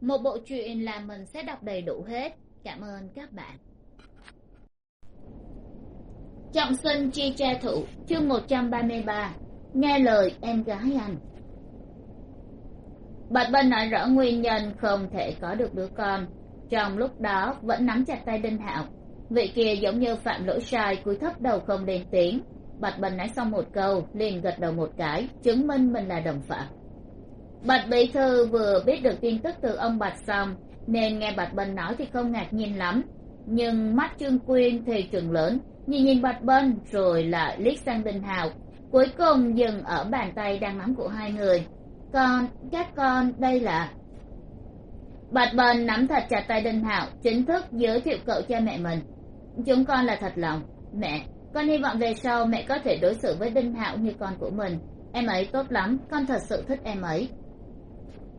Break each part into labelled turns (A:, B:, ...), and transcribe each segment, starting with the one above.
A: một bộ truyện là mình sẽ đọc đầy đủ hết. Cảm ơn các bạn. Trọng sinh chi tra thủ, chương một trăm ba mươi ba. Nghe lời em gái anh. Bạch bân nói rõ nguyên nhân không thể có được đứa con. Trong lúc đó, vẫn nắm chặt tay đinh hạo. Vị kia giống như phạm lỗi sai, cúi thấp đầu không lên tiếng. Bạch bân nói xong một câu, liền gật đầu một cái, chứng minh mình là đồng phạm bạch bí thư vừa biết được tin tức từ ông bạch xong nên nghe bạch bân nói thì không ngạc nhiên lắm. Nhưng mắt trương quyên thì trừng lớn, nhìn nhìn bạch bân rồi lại liếc sang đinh hào, cuối cùng dừng ở bàn tay đang nắm của hai người. Con, các con, đây là bạch bân nắm thật chặt tay đinh hạo chính thức giới thiệu cậu cha mẹ mình. Chúng con là thật lòng. Mẹ, con hy vọng về sau mẹ có thể đối xử với đinh hạo như con của mình. Em ấy tốt lắm, con thật sự thích em ấy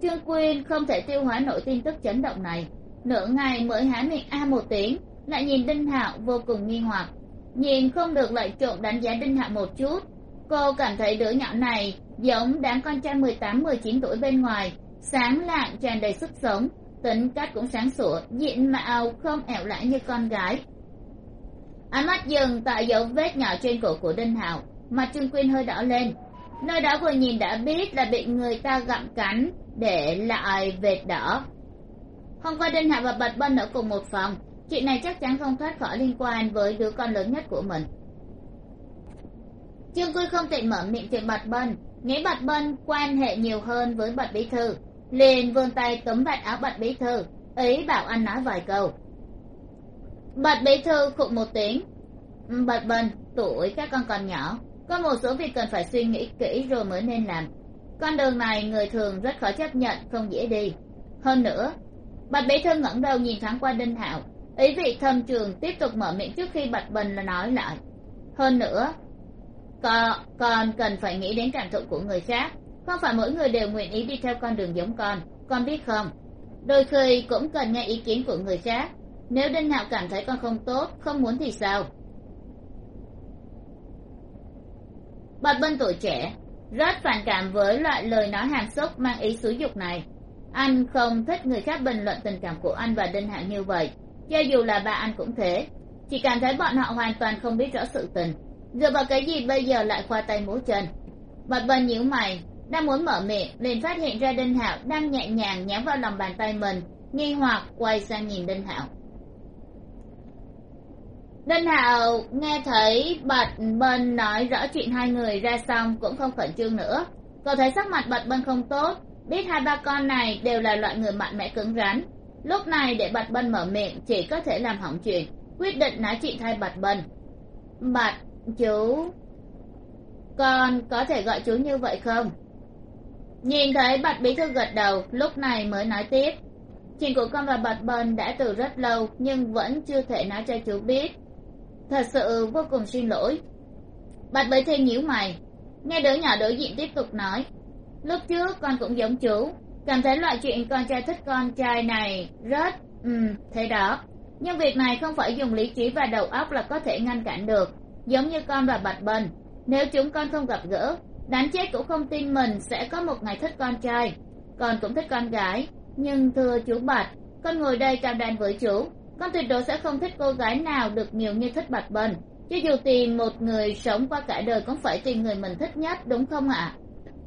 A: trương quyên không thể tiêu hóa nổi tin tức chấn động này. Nửa ngày mới há miệng a một tiếng, lại nhìn đinh hạo vô cùng nghi hoặc. Nhìn không được lại trộm đánh giá đinh hạo một chút, cô cảm thấy đứa nhỏ này giống đám con trai mười tám, mười chín tuổi bên ngoài, sáng lạng tràn đầy sức sống, tính cách cũng sáng sủa, diện mạo không ẻo lãi như con gái. Ánh mắt dừng tại dấu vết nhỏ trên cổ của đinh hạo, mặt trương quyên hơi đỏ lên. Nơi đó vừa nhìn đã biết là bị người ta gặm cắn để lại vệt đỏ. Hôm qua đinh hạ và bạch bân ở cùng một phòng chuyện này chắc chắn không thoát khỏi liên quan với đứa con lớn nhất của mình. Trương quy không tiện mở miệng chuyện bạch bân, nghĩ bạch bân quan hệ nhiều hơn với bạch bí thư, liền vươn tay túm vạt áo bạch bí thư, ý bảo anh nói vài câu. Bạch bí thư khụng một tiếng. Bạch bân, tuổi các con còn nhỏ, có một số việc cần phải suy nghĩ kỹ rồi mới nên làm con đường này người thường rất khó chấp nhận không dễ đi. Hơn nữa bạch bí thư ngẩng đầu nhìn thoáng qua đinh hạo. Ý vị thâm trường tiếp tục mở miệng trước khi bạch bình là nói lại. Hơn nữa con, còn cần phải nghĩ đến cảm thụ của người khác. Không phải mỗi người đều nguyện ý đi theo con đường giống con. Con biết không? Đôi khi cũng cần nghe ý kiến của người khác. Nếu đinh hạo cảm thấy con không tốt không muốn thì sao? Bạch bân tuổi trẻ rất phản cảm với loại lời nói hàm xúc mang ý xúi dục này. Anh không thích người khác bình luận tình cảm của anh và đinh hạo như vậy. Cho dù là ba anh cũng thế. Chỉ cảm thấy bọn họ hoàn toàn không biết rõ sự tình. Dựa vào cái gì bây giờ lại khoa tay múa chân? Bạch Vân nhíu mày, đang muốn mở miệng, liền phát hiện ra đinh hạo đang nhẹ nhàng nhắm vào lòng bàn tay mình, nghi hoặc quay sang nhìn đinh hạo đinh hạo nghe thấy bạch bân nói rõ chuyện hai người ra xong cũng không khẩn trương nữa. Cậu thấy sắc mặt bạch bân không tốt, biết hai ba con này đều là loại người mạnh mẽ cứng rắn. Lúc này để bạch bân mở miệng chỉ có thể làm hỏng chuyện, quyết định nói chuyện thay bạch bân. Bạch chú, con có thể gọi chú như vậy không? Nhìn thấy bạch bí thư gật đầu, lúc này mới nói tiếp. Chuyện của con và bạch bân đã từ rất lâu, nhưng vẫn chưa thể nói cho chú biết thật sự vô cùng xin lỗi. Bạch bí thiên nhíu mày, nghe đứa nhỏ đối diện tiếp tục nói. Lúc trước con cũng giống chú, cảm thấy loại chuyện con trai thích con trai này rất ừ thế đó. Nhưng việc này không phải dùng lý trí và đầu óc là có thể ngăn cản được, giống như con và bạch bần. nếu chúng con không gặp gỡ đánh chết cũng không tin mình sẽ có một ngày thích con trai. Con cũng thích con gái, nhưng thưa chú bạch, con ngồi đây trao đan với chú con tuyệt đối sẽ không thích cô gái nào được nhiều như thích bạch Bần. cho dù tìm một người sống qua cả đời cũng phải tìm người mình thích nhất, đúng không ạ?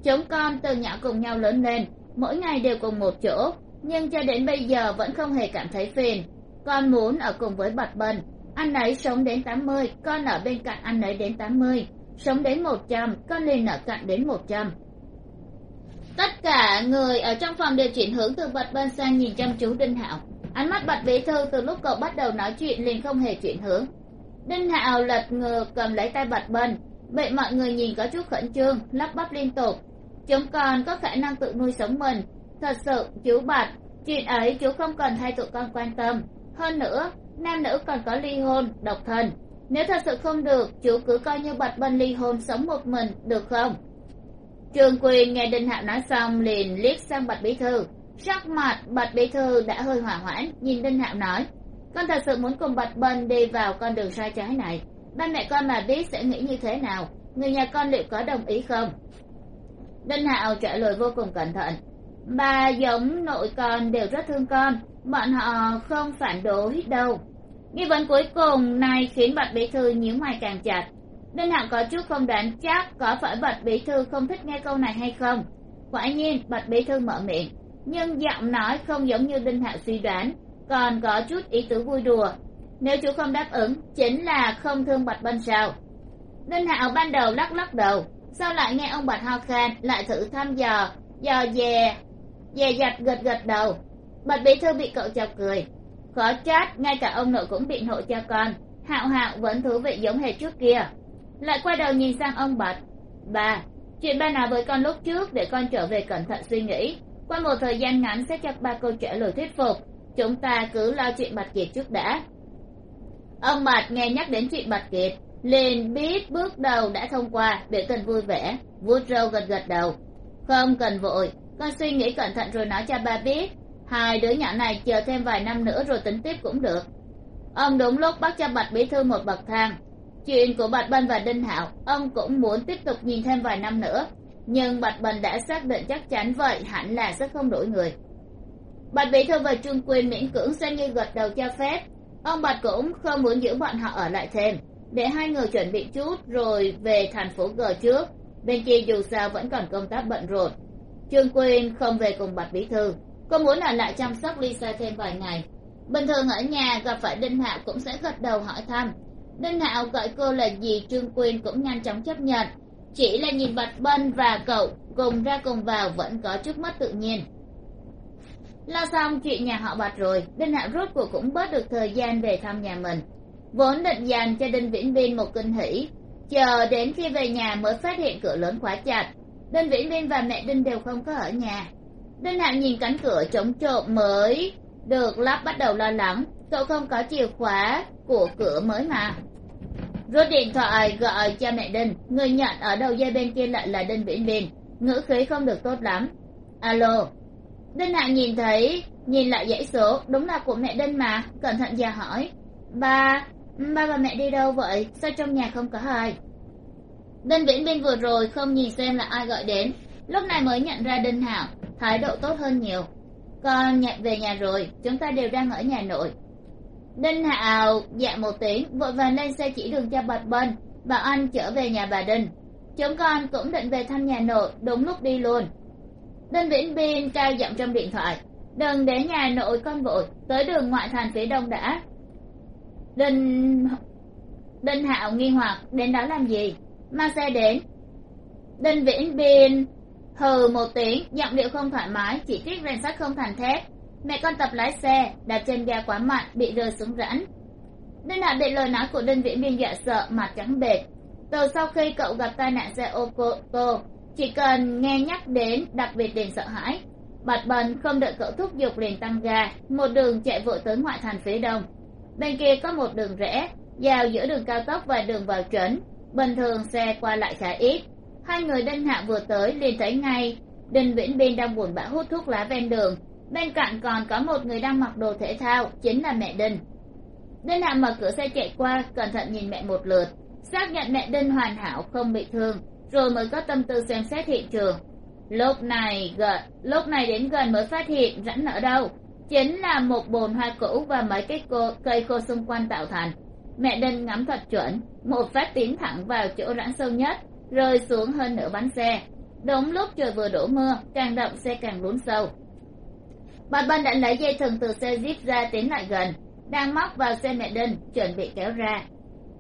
A: Chúng con từ nhỏ cùng nhau lớn lên, mỗi ngày đều cùng một chỗ, nhưng cho đến bây giờ vẫn không hề cảm thấy phiền. Con muốn ở cùng với bạch bần anh ấy sống đến tám mươi, con ở bên cạnh anh ấy đến tám mươi. Sống đến một trăm, con liền ở cạnh đến một trăm. Tất cả người ở trong phòng đều chuyển hướng từ bạch Bần sang nhìn chăm chú đinh hạo ánh mắt bạch bí thư từ lúc cậu bắt đầu nói chuyện liền không hề chuyển hướng. Đinh hạo lật ngược cầm lấy tay bạch bần, bị mọi người nhìn có chút khẩn trương lắp bắp liên tục. Chúng con có khả năng tự nuôi sống mình. Thật sự chú bạch chuyện ấy chú không cần thay tụi con quan tâm. Hơn nữa nam nữ còn có ly hôn độc thân. Nếu thật sự không được chú cứ coi như bạch bần ly hôn sống một mình được không? Trường quyền nghe đinh hạo nói xong liền liếc sang bạch bí thư sắc mặt bạch bí thư đã hơi hỏa hoãn, nhìn đinh hạo nói, con thật sự muốn cùng bạch bân đi vào con đường sai trái này. Ba mẹ con mà biết sẽ nghĩ như thế nào? Người nhà con liệu có đồng ý không? Đinh hạo trả lời vô cùng cẩn thận bà giống nội con đều rất thương con, bọn họ không phản đối đâu. Nghi vấn cuối cùng này khiến bạch bí thư nhíu mày càng chặt. Đinh hạo có chút không đoán chắc có phải bạch bí thư không thích nghe câu này hay không. Quả nhiên, bạch bí thư mở miệng nhưng giọng nói không giống như đinh hạo suy đoán, còn có chút ý tứ vui đùa. Nếu chú không đáp ứng, chính là không thương bạch bân sao? Đinh hạo ban đầu lắc lắc đầu, sau lại nghe ông bạch ho khan, lại thử thăm dò dò dè dè dặt gật gật đầu. Bạch bí thư bị cậu chọc cười. Khó trách, ngay cả ông nội cũng biện hộ cho con. Hạo hạo vẫn thú vị giống hệt trước kia. Lại quay đầu nhìn sang ông bạch. Bà, chuyện ba nào với con lúc trước để con trở về cẩn thận suy nghĩ qua một thời gian ngắn sẽ cho ba câu trả lời thuyết phục. Chúng ta cứ lo chuyện bạch kiệt trước đã. Ông bạch nghe nhắc đến chuyện bạch kiệt, liền biết bước đầu đã thông qua, biểu tình vui vẻ, vuốt râu gật gật đầu. Không cần vội, con suy nghĩ cẩn thận rồi nói cho ba biết. Hai đứa nhỏ này chờ thêm vài năm nữa rồi tính tiếp cũng được. Ông đúng lúc bắt cho bạch bí thư một bậc thang. Chuyện của bạch bân và đinh hạo, ông cũng muốn tiếp tục nhìn thêm vài năm nữa nhưng bạch bình đã xác định chắc chắn vậy, hẳn là sẽ không đổi người. Bạch bí thư và trương quyên miễn cưỡng xem như gật đầu cho phép. Ông bạch cũng không muốn giữ bọn họ ở lại thêm. Để hai người chuẩn bị chút rồi về thành phố g trước. Bên kia dù sao vẫn còn công tác bận rộn. Trương quyên không về cùng bạch bí thư. Cô muốn ở lại chăm sóc lisa thêm vài ngày. Bình thường ở nhà gặp phải đinh hạo cũng sẽ gật đầu hỏi thăm. Đinh hạo gọi cô là gì trương quyên cũng nhanh chóng chấp nhận chỉ là nhìn bạch bân và cậu, cùng ra cùng vào vẫn có chút mất tự nhiên. Lo xong chuyện nhà họ bạch rồi, đinh hạo rốt cuộc cũng bớt được thời gian về thăm nhà mình. Vốn định dành cho đinh viễn viên một kinh hỷ, chờ đến khi về nhà mới phát hiện cửa lớn khóa chặt. Đinh viễn viên và mẹ đinh đều không có ở nhà. Đinh hạo nhìn cánh cửa chống trộm mới được lắp bắt đầu lo lắng, cậu không có chìa khóa của cửa mới mà rút điện thoại, gọi cho mẹ đinh. Người nhận ở đầu dây bên kia lại là đinh viễn bình ngữ khí không được tốt lắm. Alo. Đinh hạ nhìn thấy, nhìn lại dãy số. Đúng là của mẹ đinh mà. Cẩn thận già hỏi. Ba ba và mẹ đi đâu vậy? Sao trong nhà không có ai? Đinh viễn bình vừa rồi không nhìn xem là ai gọi đến. Lúc này mới nhận ra đinh hạo thái độ tốt hơn nhiều. Con nhận về nhà rồi. Chúng ta đều đang ở nhà nội đinh hạo dạ một tiếng, vội vàng lên xe chỉ đường cho bạch bân bảo anh trở về nhà bà đinh. Chúng con cũng định về thăm nhà nội đúng lúc đi luôn. Đinh viễn biên cao giọng trong điện thoại, đừng để nhà nội con vội, tới đường ngoại thành phía đông đã. Đinh đinh hạo nghi hoặc, đến đó làm gì? Mang xe đến. Đinh viễn biên hừ một tiếng, giọng điệu không thoải mái, chỉ trích rèn sắt không thành thép mẹ con tập lái xe, đạp chân ga quá mạnh, bị rơi xuống rãnh. Đinh hạ bị lời nói của đinh viễn biên dọa sợ mặt trắng bệch. Từ sau khi cậu gặp tai nạn xe ô tô chỉ cần nghe nhắc đến đặc biệt liền sợ hãi. Bật bần không đợi cậu thúc giục liền tăng ga, một đường chạy vội tới ngoại thành phía đông. Bên kia có một đường rẽ, giao giữa đường cao tốc và đường vào trấn. Bình thường xe qua lại khá ít. Hai người đinh hạ vừa tới liền thấy ngay, đinh viễn biên đang buồn bã hút thuốc lá ven đường bên cạnh còn có một người đang mặc đồ thể thao chính là mẹ đinh. Đinh hạ mở cửa xe chạy qua cẩn thận nhìn mẹ một lượt. Xác nhận mẹ đinh hoàn hảo không bị thương rồi mới có tâm tư xem xét hiện trường. Lúc này gần lúc này đến gần mới phát hiện rãnh ở đâu? Chính là một bồn hoa cũ và mấy cái cô, cây khô xung quanh tạo thành. Mẹ đinh ngắm thật chuẩn một phát tiến thẳng vào chỗ rãnh sâu nhất rơi xuống hơn nửa bánh xe. Đúng lúc trời vừa đổ mưa càng động xe càng lún sâu bà bân đã lấy dây thừng từ xe jeep ra tiến lại gần, đang móc vào xe mẹ đinh, chuẩn bị kéo ra.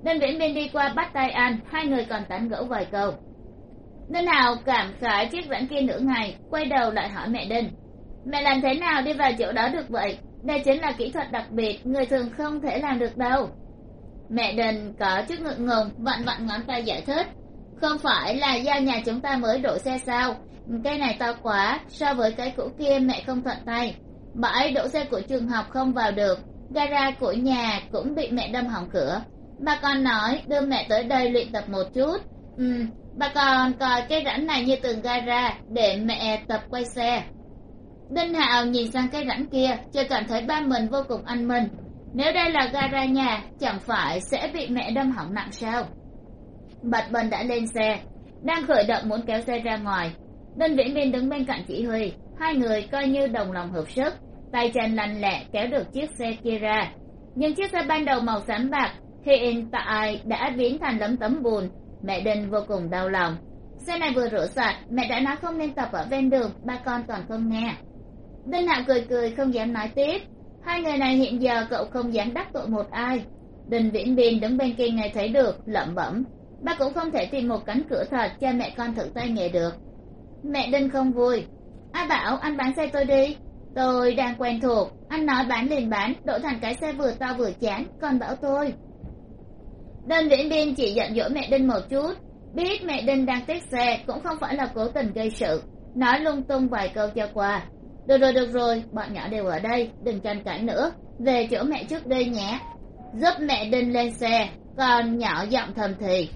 A: Đinh viễn biên đi qua bắt tay anh, hai người còn tán gẫu vài câu. Đinh hào cảm khái chiếc rãnh kia nửa ngày, quay đầu lại hỏi mẹ đinh. Mẹ làm thế nào đi vào chỗ đó được vậy? Đây chính là kỹ thuật đặc biệt, người thường không thể làm được đâu. Mẹ đinh có chút ngượng ngùng, vặn vặn ngón tay giải thích. Không phải là do nhà chúng ta mới đổ xe sao? Cây này to quá, so với cái cũ kia mẹ không thuận tay. Bãi đổ xe của trường học không vào được, gara của nhà cũng bị mẹ đâm hỏng cửa. Bà con nói, đưa mẹ tới đây luyện tập một chút. Ừ bà còn coi cái rãnh này như từng gara để mẹ tập quay xe. Đinh hạo nhìn sang cái rãnh kia, chưa cảm thấy ba mình vô cùng anh minh nếu đây là gara nhà, chẳng phải sẽ bị mẹ đâm hỏng nặng sao? Bạch bần đã lên xe, đang khởi động muốn kéo xe ra ngoài đinh viễn biên đứng bên cạnh chỉ huy, hai người coi như đồng lòng hợp sức. Tay chân lành lẹ kéo được chiếc xe kia ra. Nhưng chiếc xe ban đầu màu xám bạc hiện tại đã biến thành lấm tấm bùn. Mẹ đinh vô cùng đau lòng. Xe này vừa rửa sạch, mẹ đã nói không nên tập ở ven đường, ba con còn không nghe. Đinh hạo cười cười không dám nói tiếp. Hai người này hiện giờ cậu không dám đắc tội một ai. Đinh viễn biên đứng bên kia nghe thấy được, lẩm bẩm. Ba cũng không thể tìm một cánh cửa thật cho mẹ con thử tay nghề được mẹ đinh không vui. Ai bảo anh bán xe tôi đi? Tôi đang quen thuộc. Anh nói bán liền bán đổi thành cái xe vừa to vừa chán, còn bảo tôi. Đơn viễn biên chỉ giận dỗi mẹ đinh một chút. Biết mẹ đinh đang tiếc xe, cũng không phải là cố tình gây sự. Nói lung tung vài câu cho qua. Được rồi được rồi, bọn nhỏ đều ở đây, đừng tranh cãi nữa. Về chỗ mẹ trước đây nhé. Giúp mẹ đinh lên xe, còn nhỏ giọng thầm thì.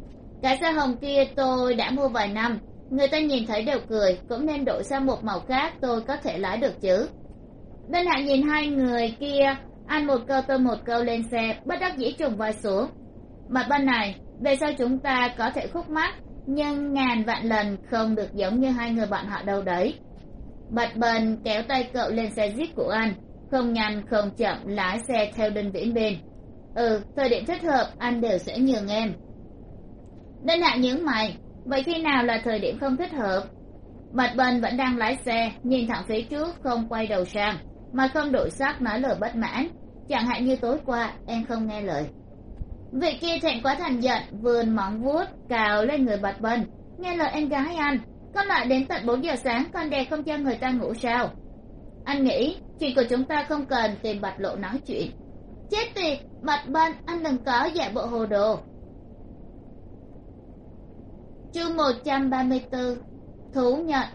A: Cái xe hồng kia tôi đã mua vài năm người ta nhìn thấy đều cười, cũng nên đổi sang một màu khác, tôi có thể lái được chứ. Đinh hạ nhìn hai người kia ăn một câu, tôi một câu lên xe, bất đắc dĩ trùng vai xuống. Mặt bên này, về sau chúng ta có thể khúc mắc, nhưng ngàn vạn lần không được giống như hai người bạn họ đâu đấy. Bạch bần kéo tay cậu lên xe jeep của anh, không nhanh, không chậm, lái xe theo đinh viễn bên. Ừ thời điểm thích hợp, anh đều sẽ nhường em. Đinh hạ nhướng mày vậy khi nào là thời điểm không thích hợp? Bạch bần vẫn đang lái xe, nhìn thẳng phía trước, không quay đầu sang, mà không đổi sắc nói lời bất mãn. Chẳng hạn như tối qua, em không nghe lời. Vị kia thẹn quá thành giận vườn móng vuốt, cào lên người bạch bần nghe lời em gái anh con lại đến tận bốn giờ sáng, con đè không cho người ta ngủ sao? Anh nghĩ chuyện của chúng ta không cần tìm bạch lộ nói chuyện. Chết tiệt, bạch bân anh đừng có giả bộ hồ đồ chương một trăm ba mươi bốn thú nhận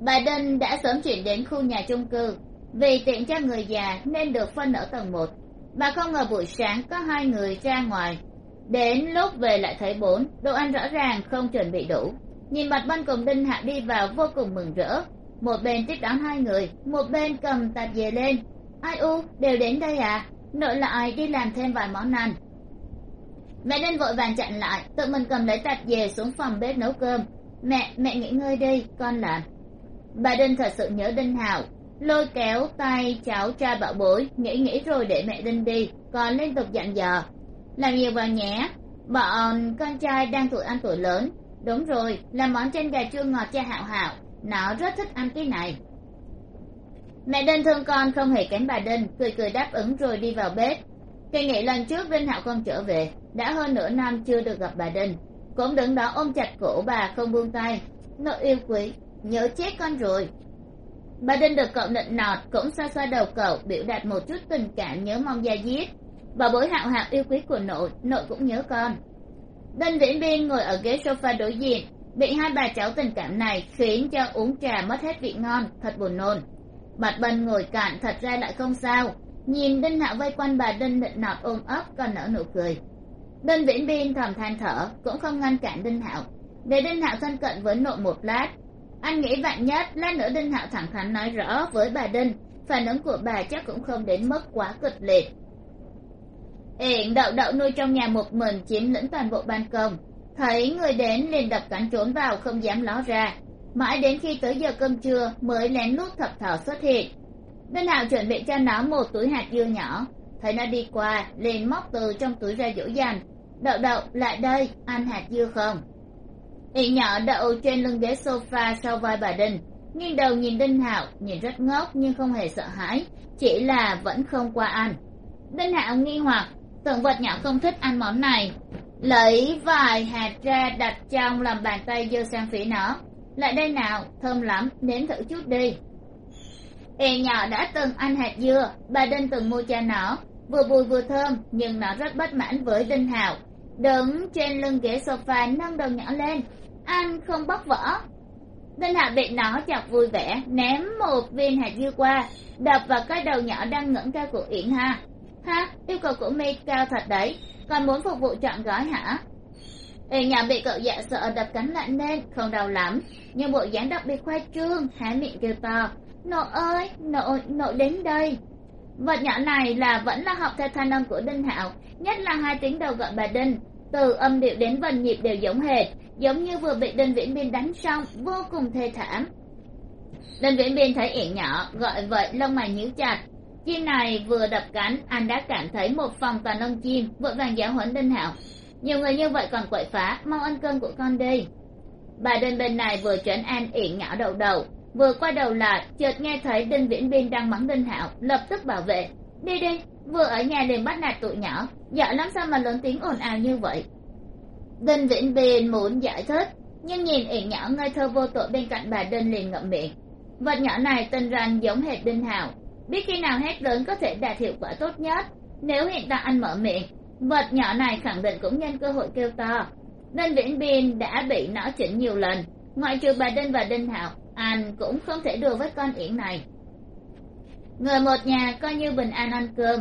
A: bà đinh đã sớm chuyển đến khu nhà chung cư. Vì tiện cho người già nên được phân ở tầng một bà không ngờ buổi sáng có hai người ra ngoài. Đến lúc về lại thấy bốn, đồ ăn rõ ràng không chuẩn bị đủ. Nhìn mặt bân cùng đinh hạ đi vào vô cùng mừng rỡ. Một bên tiếp đón hai người, một bên cầm tạp dề lên. Ai u, đều đến đây à? Nội lại, đi làm thêm vài món ăn. Mẹ nên vội vàng chặn lại, tự mình cầm lấy tạp dề xuống phòng bếp nấu cơm. Mẹ mẹ nghỉ ngơi đi, con làm. Bà đinh thật sự nhớ đinh hào lôi kéo tay cháu trai bảo bối, nghĩ nghĩ rồi để mẹ đinh đi còn liên tục dặn dò. Làm nhiều vào nhé, bọn con trai đang tuổi ăn tuổi lớn. Đúng rồi, làm món chanh gà chua ngọt cho hạo hạo. Nó rất thích ăn cái này mẹ đinh thương con không hề kém bà đinh, cười cười đáp ứng rồi đi vào bếp. Kỳ nghỉ lần trước vinh hạo không trở về, đã hơn nửa năm chưa được gặp bà đinh. Cũng đứng đó ôm chặt cổ bà không buông tay. Nội yêu quý, nhớ chết con rồi. Bà đinh được cậu nịnh nọt, cũng xoa xoa đầu cậu, biểu đạt một chút tình cảm nhớ mong da diết. Bà bối hạo hạo yêu quý của nội nội cũng nhớ con. Đinh viễn biên ngồi ở ghế sofa đối diện, bị hai bà cháu tình cảm này khiến cho uống trà mất hết vị ngon, thật buồn nôn bạch bần ngồi cạn thật ra lại không sao. Nhìn đinh hạo vây quanh bà đinh nịnh nọt ôm ấp, còn nở nụ cười. Đinh viễn biên thầm than thở, cũng không ngăn cản đinh hạo. Để đinh hạo thân cận với nội một lát. Anh nghĩ vạn nhất lát nữa đinh hạo thẳng thắn nói rõ với bà đinh, phản ứng của bà chắc cũng không đến mức quá kịch liệt. Hiện đậu đậu nuôi trong nhà một mình chiếm lĩnh toàn bộ ban công. Thấy người đến liền đập cánh trốn vào, không dám ló ra mãi đến khi tới giờ cơm trưa mới lén lút thập thò xuất hiện. Đinh hạo chuẩn bị cho nó một túi hạt dưa nhỏ. Thấy nó đi qua liền móc từ trong túi ra dỗ dành. Đậu đậu lại đây ăn hạt dưa không? Ị nhỏ đậu trên lưng ghế sofa sau vai bà Đình, nghiêng đầu nhìn đinh hạo nhìn rất ngốc nhưng không hề sợ hãi. Chỉ là vẫn không qua ăn. Đinh hạo nghi hoặc tưởng vật nhỏ không thích ăn món này. Lấy vài hạt ra đặt trong làm bàn tay giơ sang phía nó lại đây nào, thơm lắm, nếm thử chút đi. E nhỏ đã từng ăn hạt dưa, bà đinh từng mua cho nó. Vừa bùi vừa thơm, nhưng nó rất bất mãn với đinh hào đứng trên lưng ghế sofa nâng đầu nhỏ lên. Ăn không bóc vỏ đinh hào bị nó chọc vui vẻ, ném một viên hạt dưa qua, đập vào cái đầu nhỏ đang ngẩng cao của yển ha. Ha, yêu cầu của mi cao thật đấy, còn muốn phục vụ chọn gói hả? Y nhà bị cậu dạ sợ đập cánh lại nên, không đau lắm. Nhưng bộ dáng đặc biệt khoa trương, há miệng kêu to. Nội ơi, nội nội đến đây. Vật nhỏ này là vẫn là học theo thanh âm của đinh hạo, nhất là hai tiếng đầu gọi bà đinh. Từ âm điệu đến vần nhịp đều giống hệt, giống như vừa bị đinh viễn biên đánh xong, vô cùng thê thảm. Đinh viễn biên thấy yển nhỏ, gọi vậy lông mày nhíu chặt. Chim này vừa đập cánh, anh đã cảm thấy một phòng toàn lông chim, vội vàng giáo huấn đinh hạo nhiều người như vậy còn quậy phá mau ăn cơm của con đi. Bà đinh bên này vừa trấn an ỉ ngạo đầu đầu vừa qua đầu lại chợt nghe thấy đinh viễn biên đang mắng đinh hạo lập tức bảo vệ đi đi vừa ở nhà liền bắt nạt tụi nhỏ giỏi lắm sao mà lớn tiếng ồn ào như vậy? Đinh viễn biên muốn giải thích nhưng nhìn ỉ nhỏ ngây thơ vô tội bên cạnh bà đinh liền ngậm miệng. Vật nhỏ này tin ranh giống hệt đinh Hạo, biết khi nào hét lớn có thể đạt hiệu quả tốt nhất nếu hiện tại anh mở miệng vật nhỏ này khẳng định cũng nhân cơ hội kêu to. Đinh viễn biên đã bị nó chỉnh nhiều lần. Ngoại trừ bà đinh và đinh hạo, anh cũng không thể đùa với con yển này. Người một nhà coi như bình an ăn cơm.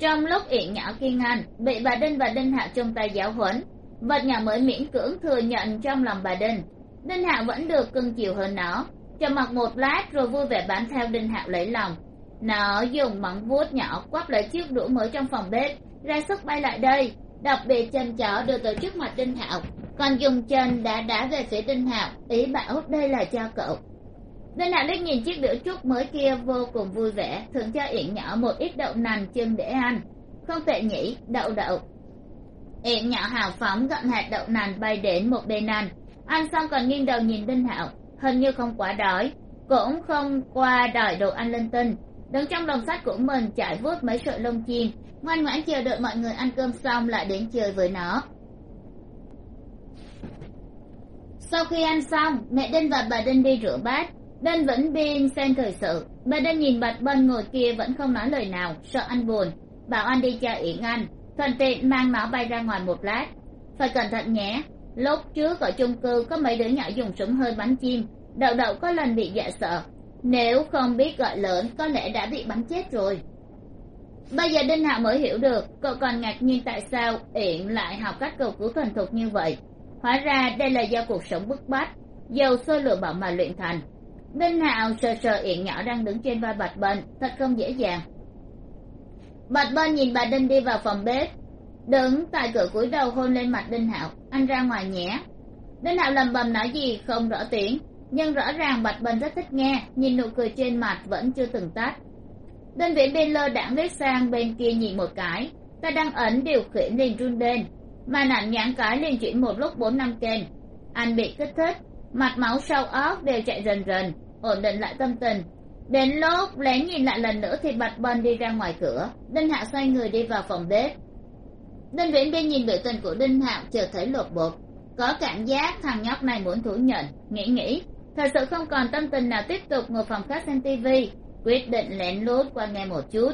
A: Trong lúc yển nhỏ kiên ăn, bị bà đinh và đinh hạo chung tay giáo huấn, vật nhỏ mới miễn cưỡng thừa nhận trong lòng bà đinh. Đinh hạo vẫn được cưng chiều hơn nó trầm mặc một lát rồi vui vẻ bám theo đinh hạo lấy lòng. Nó dùng móng vuốt nhỏ quắp lấy chiếc đũa mới trong phòng bếp ra sức bay lại đây. Đặc biệt chân chó đưa tới trước mặt đinh hạo. Còn dùng chân đã đá về phía đinh hạo. Ý bảo đây là cho cậu. Đinh hạo liếc nhìn chiếc đũa trúc mới kia vô cùng vui vẻ. Thường cho yển nhỏ một ít đậu nành chưng để ăn. Không tệ nhỉ, đậu đậu. Yển nhỏ hào phóng gặm hạt đậu nành bay đến một bên ăn ăn xong còn nghiêng đầu nhìn đinh hạo. Hình như không quá đói. Cũng không qua đòi đồ ăn linh tinh. Đứng trong lồng sắt của mình chạy vuốt mấy sợi lông chim ngoan ngoãn chờ đợi mọi người ăn cơm xong lại đến chơi với nó. Sau khi ăn xong, mẹ đinh và bà đinh đi rửa bát. Đinh vẫn biên xem thời sự. Bà đinh nhìn bạch bân ngồi kia vẫn không nói lời nào, sợ anh buồn. Bảo anh đi cho yển ăn thuận tiện mang nó bay ra ngoài một lát. Phải cẩn thận nhé. Lúc trước ở chung cư có mấy đứa nhỏ dùng súng hơi bắn chim. Đậu đậu có lần bị dọa sợ. Nếu không biết gọi lớn, có lẽ đã bị bắn chết rồi bây giờ đinh hạo mới hiểu được cậu còn ngạc nhiên tại sao yển lại học cách cầu cứu thuần thục như vậy. Hóa ra đây là do cuộc sống bức bách dầu sôi lửa bỏng mà luyện thành. Đinh hạo sờ sờ yển nhỏ đang đứng trên vai bạch bân, thật không dễ dàng. Bạch bân nhìn bà đinh đi vào phòng bếp, đứng tại cửa cúi đầu hôn lên mặt đinh hạo. Anh ra ngoài nhé. Đinh hạo lầm bầm nói gì không rõ tiếng, nhưng rõ ràng bạch bân rất thích nghe, nhìn nụ cười trên mặt vẫn chưa từng tắt đơn vị bên lơ đãng liếc sang bên kia nhìn một cái. Ta đang ấn điều khiển liền run lên mà nặng nhãn cái liền chuyển một lúc bốn năm kênh anh bị kích thích, mặt máu sau óc đều chạy rần rần, ổn định lại tâm tình. Đến lúc lén nhìn lại lần nữa thì bạch bần đi ra ngoài cửa, đinh hạ xoay người đi vào phòng bếp. Đinh viễn bên nhìn biểu tình của đinh hạo chợt thấy lột bột. Có cảm giác thằng nhóc này muốn thú nhận, nghĩ nghĩ. Thật sự không còn tâm tình nào tiếp tục ngồi phòng khách xem tivi quyết định lén lút qua nghe một chút.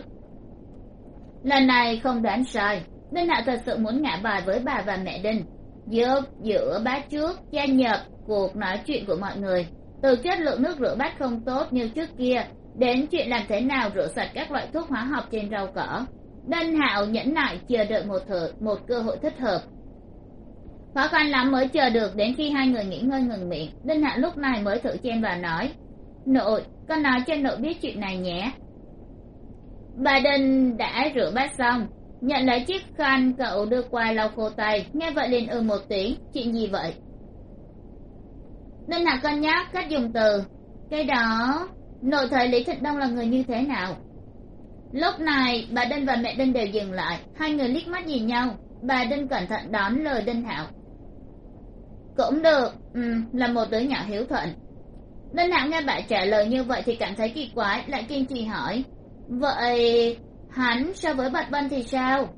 A: Lần này không đoán sai. Đinh Hạo thật sự muốn ngã bài với bà và mẹ đinh. Giúp giữa bát trước gia nhập cuộc nói chuyện của mọi người. Từ chất lượng nước rửa bát không tốt như trước kia đến chuyện làm thế nào rửa sạch các loại thuốc hóa học trên rau cỏ. Đinh hạo nhẫn nại chờ đợi một thử, một cơ hội thích hợp. Khó khăn lắm mới chờ được đến khi hai người nghỉ ngơi ngừng miệng. Đinh Hạo lúc này mới thử chen vào nói nội con nói cho nội biết chuyện này nhé. Bà đinh đã rửa bát xong nhận lấy chiếc khăn cậu đưa qua lau khô tay nghe vậy liền ừ một tiếng chuyện gì vậy? Đinh hạ cân nhắc cách dùng từ. Cái đó nội thời lý thịnh đông là người như thế nào? Lúc này bà đinh và mẹ đinh đều dừng lại hai người liếc mắt nhìn nhau bà đinh cẩn thận đón lời đinh hạo. Cũng được ừ, là một đứa nhỏ hiếu thuận linh hạo nghe bà trả lời như vậy thì cảm thấy kỳ quái, lại kiên trì hỏi. Vậy hắn so với bạch bân thì sao?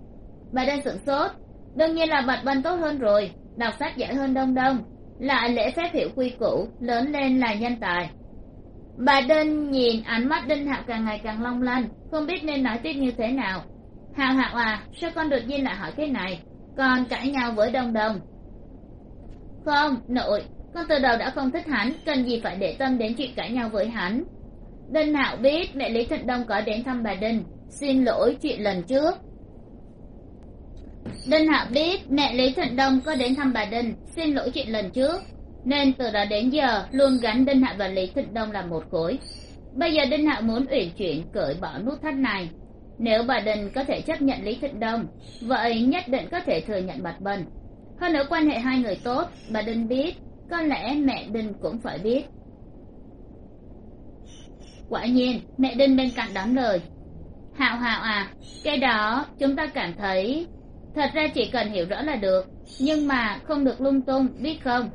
A: Bà đang sửng sốt. Đương nhiên là bạch bân tốt hơn rồi, đọc sách giỏi hơn đông đông. Lại lễ phép hiểu quy củ, lớn lên là nhân tài. Bà đinh nhìn ánh mắt đinh hạo càng ngày càng long lanh, không biết nên nói tiếp như thế nào. Hạo hạo à sao con đột nhiên lại hỏi cái này? Con cãi nhau với đông đông. Không, nội con từ đầu đã không thích hắn, cần gì phải để tâm đến chuyện cãi nhau với hắn. Đinh hạo biết mẹ lý thịnh đông có đến thăm bà đinh. Xin lỗi chuyện lần trước. Đinh hạo biết mẹ lý thịnh đông có đến thăm bà đinh. Xin lỗi chuyện lần trước. Nên từ đó đến giờ, luôn gắn đinh hạo và lý thịnh đông làm một khối. Bây giờ đinh hạo muốn uyển chuyển, cởi bỏ nút thắt này. Nếu bà đinh có thể chấp nhận lý thịnh đông vậy nhất định có thể thừa nhận mặt bần. hơn nữa quan hệ hai người tốt, bà đinh biết có lẽ mẹ đinh cũng phải biết. Quả nhiên, mẹ đinh bên cạnh đón lời hào hào à cái đó chúng ta cảm thấy thật ra chỉ cần hiểu rõ là được, nhưng mà không được lung tung, biết không?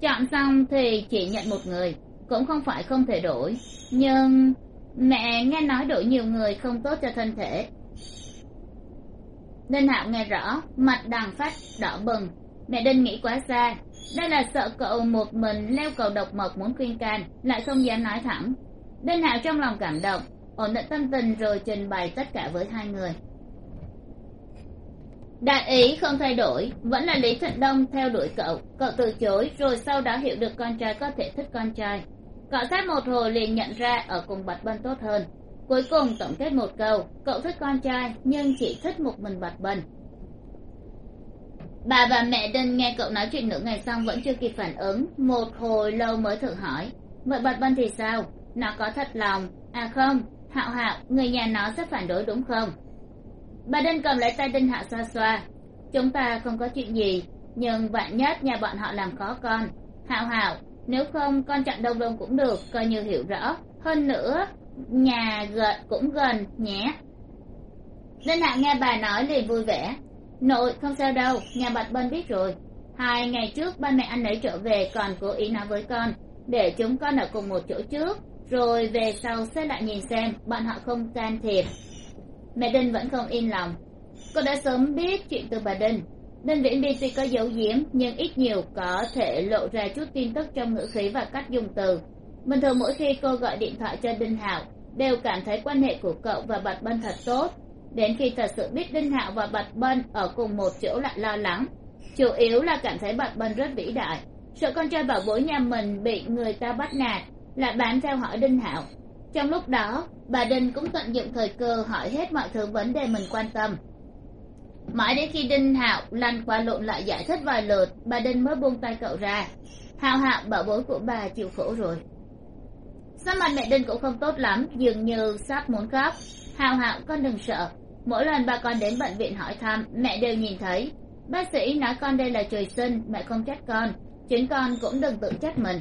A: Chọn xong thì chỉ nhận một người, cũng không phải không thể đổi. Nhưng mẹ nghe nói đổi nhiều người không tốt cho thân thể. Đinh hạo nghe rõ, mặt đằng phát đỏ bừng. Mẹ đinh nghĩ quá xa đây là sợ cậu một mình leo cầu độc mộc muốn khuyên can. Lại không dám nói thẳng. Đinh hạo trong lòng cảm động, ổn định tâm tình rồi trình bày tất cả với hai người. Đại ý không thay đổi, vẫn là lý thịnh đông theo đuổi cậu. Cậu từ chối, rồi sau đó hiểu được con trai có thể thích con trai. Cậu sát một hồi liền nhận ra ở cùng bạch bân tốt hơn. Cuối cùng tổng kết một câu, cậu thích con trai, nhưng chỉ thích một mình bạch bân bà và mẹ đinh nghe cậu nói chuyện nửa ngày xong vẫn chưa kịp phản ứng, một hồi lâu mới thử hỏi. Vậy bật bân thì sao? Nó có thật lòng. À không, hạo hạo, người nhà nó sẽ phản đối đúng không? Bà đinh cầm lấy tay đinh hạo xoa xoa. Chúng ta không có chuyện gì, nhưng vạn nhất nhà bọn họ làm khó con. Hạo hạo, nếu không con chặn đông đông cũng được, coi như hiểu rõ. Hơn nữa, nhà gần cũng gần nhé. Đinh hạo nghe bà nói liền vui vẻ nội không sao đâu, nhà bạch bân biết rồi. Hai ngày trước, ba mẹ anh ấy trở về, còn cố ý nói với con, để chúng con ở cùng một chỗ trước. Rồi về sau sẽ lại nhìn xem, bọn họ không can thiệp. Mẹ đinh vẫn không yên lòng. Cô đã sớm biết chuyện từ bà đinh. Đinh viễn bi tuy có dấu diếm nhưng ít nhiều có thể lộ ra chút tin tức trong ngữ khí và cách dùng từ. Bình thường mỗi khi cô gọi điện thoại cho đinh hạo, đều cảm thấy quan hệ của cậu và bạch bân thật tốt đến khi thật sự biết đinh hạo và bạch bân ở cùng một chỗ lại lo lắng. Chủ yếu là cảm thấy bạch bân rất vĩ đại. Sợ con trai bảo bối nhà mình bị người ta bắt nạt, lại bám theo hỏi đinh hạo. Trong lúc đó, bà đinh cũng tận dụng thời cơ hỏi hết mọi thứ vấn đề mình quan tâm. Mãi đến khi đinh hạo lăn qua lộn lại giải thích vài lượt bà đinh mới buông tay cậu ra. Hạo hạo bảo bối của bà chịu khổ rồi. Sao mặt mẹ đinh cũng không tốt lắm, dường như sắp muốn khóc. Hào hạo con đừng sợ. Mỗi lần bà con đến bệnh viện hỏi thăm, mẹ đều nhìn thấy. Bác sĩ nói con đây là trời sinh, mẹ không trách con. Chính con cũng đừng tự trách mình.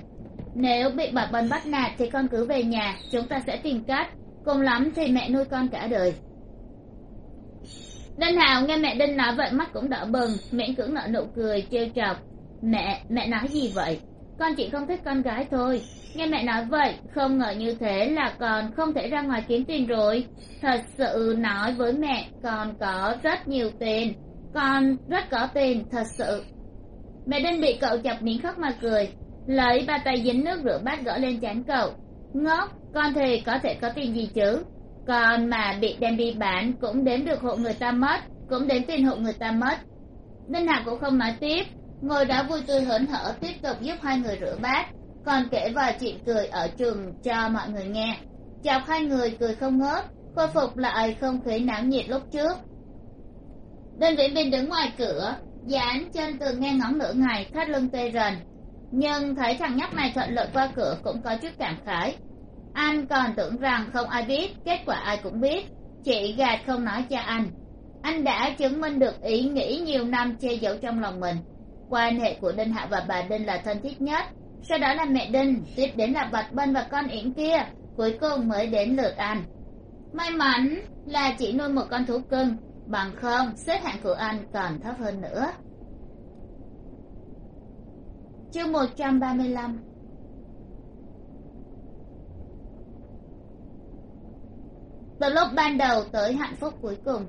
A: Nếu bị bà bần bắt nạt thì con cứ về nhà, chúng ta sẽ tìm cách. Cùng lắm thì mẹ nuôi con cả đời. Đinh hào nghe mẹ đinh nói vậy, mắt cũng đỏ bừng miễn cưỡng nở nụ cười, trêu chọc. Mẹ mẹ nói gì vậy? Con chỉ không thích con gái thôi. Nghe mẹ nói vậy, không ngờ như thế là con không thể ra ngoài kiếm tiền rồi. Thật sự nói với mẹ, con có rất nhiều tiền. Con rất có tiền, thật sự. Mẹ đinh bị cậu chọc miếng khóc mà cười. Lấy ba tay dính nước rửa bát gỡ lên chán cậu. Ngốc, con thì có thể có tiền gì chứ? Con mà bị đem đi bán cũng đếm được hộ người ta mất, cũng đếm tiền hộ người ta mất. Đinh hà cũng không nói tiếp ngồi đó vui tươi hớn hở, tiếp tục giúp hai người rửa bát. Còn kể vài chuyện cười ở trường cho mọi người nghe. Chọc hai người cười không ngớt, khôi phục lại không khí náo nhiệt lúc trước. Đơn viễn bình đứng ngoài cửa dán chân tường nghe ngóng nửa ngày, thắt lưng tê rần. Nhưng thấy thằng nhóc này thuận lợi qua cửa cũng có chút cảm khái. Anh còn tưởng rằng không ai biết, kết quả ai cũng biết. Chị gạt không nói cho anh. Anh đã chứng minh được ý nghĩ nhiều năm che giấu trong lòng mình quan hệ của đinh hạ và bà đinh là thân thiết nhất. Sau đó là mẹ đinh, tiếp đến là bạch bân và con yển kia, cuối cùng mới đến lượt anh. May mắn là chỉ nuôi một con thú cưng, bằng không, xếp hạng của anh còn thấp hơn nữa. Chương một trăm ba mươi lăm. Từ lúc ban đầu tới hạnh phúc cuối cùng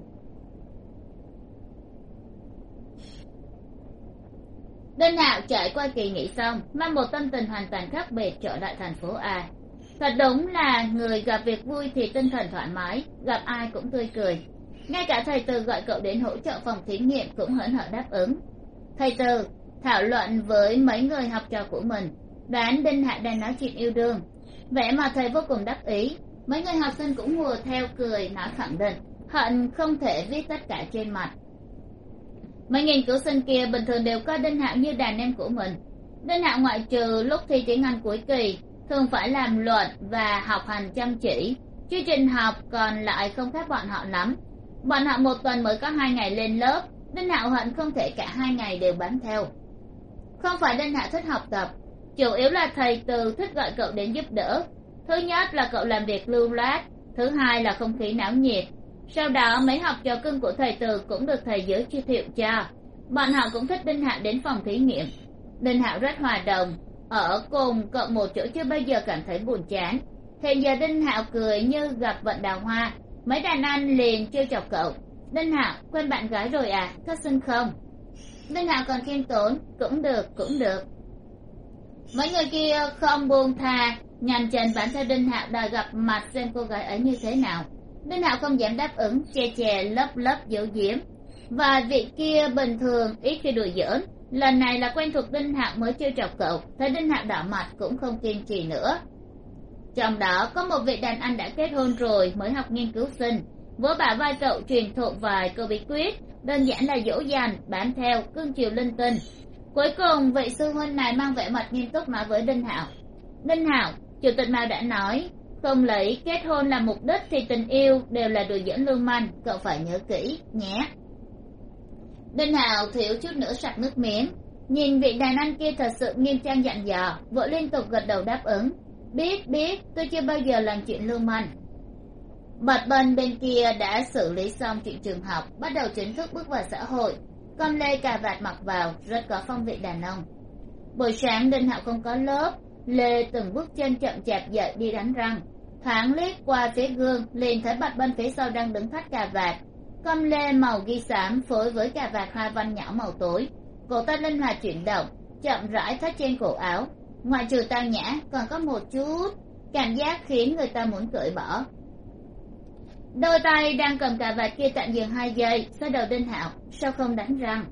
A: đinh hạo trải qua kỳ nghỉ xong, mang một tâm tình hoàn toàn khác biệt trở lại thành phố a. Thật đúng là người gặp việc vui thì tinh thần thoải mái, gặp ai cũng tươi cười. Ngay cả thầy từ gọi cậu đến hỗ trợ phòng thí nghiệm cũng hớn hở đáp ứng. Thầy từ, thảo luận với mấy người học trò của mình, đoán đinh hạ đang nói chuyện yêu đương. Vẻ mà thầy vô cùng đắc ý, mấy người học sinh cũng hùa theo cười nói khẳng định, hận không thể viết tất cả trên mặt mấy nghiên cứu sinh kia bình thường đều coi đinh hạo như đàn em của mình. Đinh hạo ngoại trừ lúc thi tiếng anh cuối kỳ, thường phải làm luận và học hành chăm chỉ. Chương trình học còn lại không khác bọn họ lắm. Bọn họ một tuần mới có hai ngày lên lớp, đinh hạo hận không thể cả hai ngày đều bám theo. Không phải đinh hạo thích học tập, chủ yếu là thầy từ thích gọi cậu đến giúp đỡ. Thứ nhất là cậu làm việc lưu loát, thứ hai là không khí náo nhiệt sau đó mấy học trò cưng của thầy từ cũng được thầy giới thiệu cho. Bọn họ cũng thích đinh hạo đến phòng thí nghiệm. Đinh hạo rất hòa đồng. Ở cùng cậu một chỗ chưa bao giờ cảm thấy buồn chán. Hiện giờ đinh hạo cười như gặp vận đào hoa. Mấy đàn anh liền trêu chọc cậu. Đinh hạo quen bạn gái rồi à? Có xin không? Đinh hạo còn khiêm tốn. Cũng được cũng được. Mấy người kia không buông tha nhàn chân bản theo đinh hạo đòi gặp mặt xem cô gái ấy như thế nào đinh hạo không dám đáp ứng, che chè lấp lấp giấu giếm và vị kia bình thường, ít khi đùa giỡn. Lần này là quen thuộc đinh hạo mới chưa chọc cậu, thấy đinh hạo đỏ mặt cũng không kiên trì nữa. Trong đó, có một vị đàn anh đã kết hôn rồi, mới học nghiên cứu sinh. Vỗ bả vai cậu truyền thụ vài câu bí quyết, đơn giản là dỗ dành, bám theo cương chiều linh tinh. Cuối cùng, vị sư huynh này mang vẻ mặt nghiêm túc nói với đinh hạo đinh hạo chủ tịch mao đã nói không lấy kết hôn là mục đích thì tình yêu đều là đùa dẫn lương manh, cậu phải nhớ kỹ, nhé. Đinh hạo thiếu chút nữa sặc nước miếng. Nhìn vị đàn anh kia thật sự nghiêm trang dặn dò, vội liên tục gật đầu đáp ứng. Biết biết, tôi chưa bao giờ làm chuyện lưu manh. Bật bên bên kia đã xử lý xong chuyện trường học, bắt đầu chính thức bước vào xã hội. Con lê cà vạt mặc vào, rất có phong vị đàn ông. Buổi sáng, đinh hạo không có lớp lê từng bước chân chậm chạp dậy đi đánh răng. Thoáng liếc qua phía gương, liền thấy bạch bên phía sau đang đứng thắt cà vạt. Con lê màu ghi xám phối với cà vạt hoa văn nhỏ màu tối. Cổ tay linh hoạt chuyển động, chậm rãi thắt trên cổ áo. Ngoài trừ tao nhã, còn có một chút cảm giác khiến người ta muốn cởi bỏ. Đôi tay đang cầm cà vạt kia tạm dừng hai giây sau đầu đinh hạo, sao không đánh răng?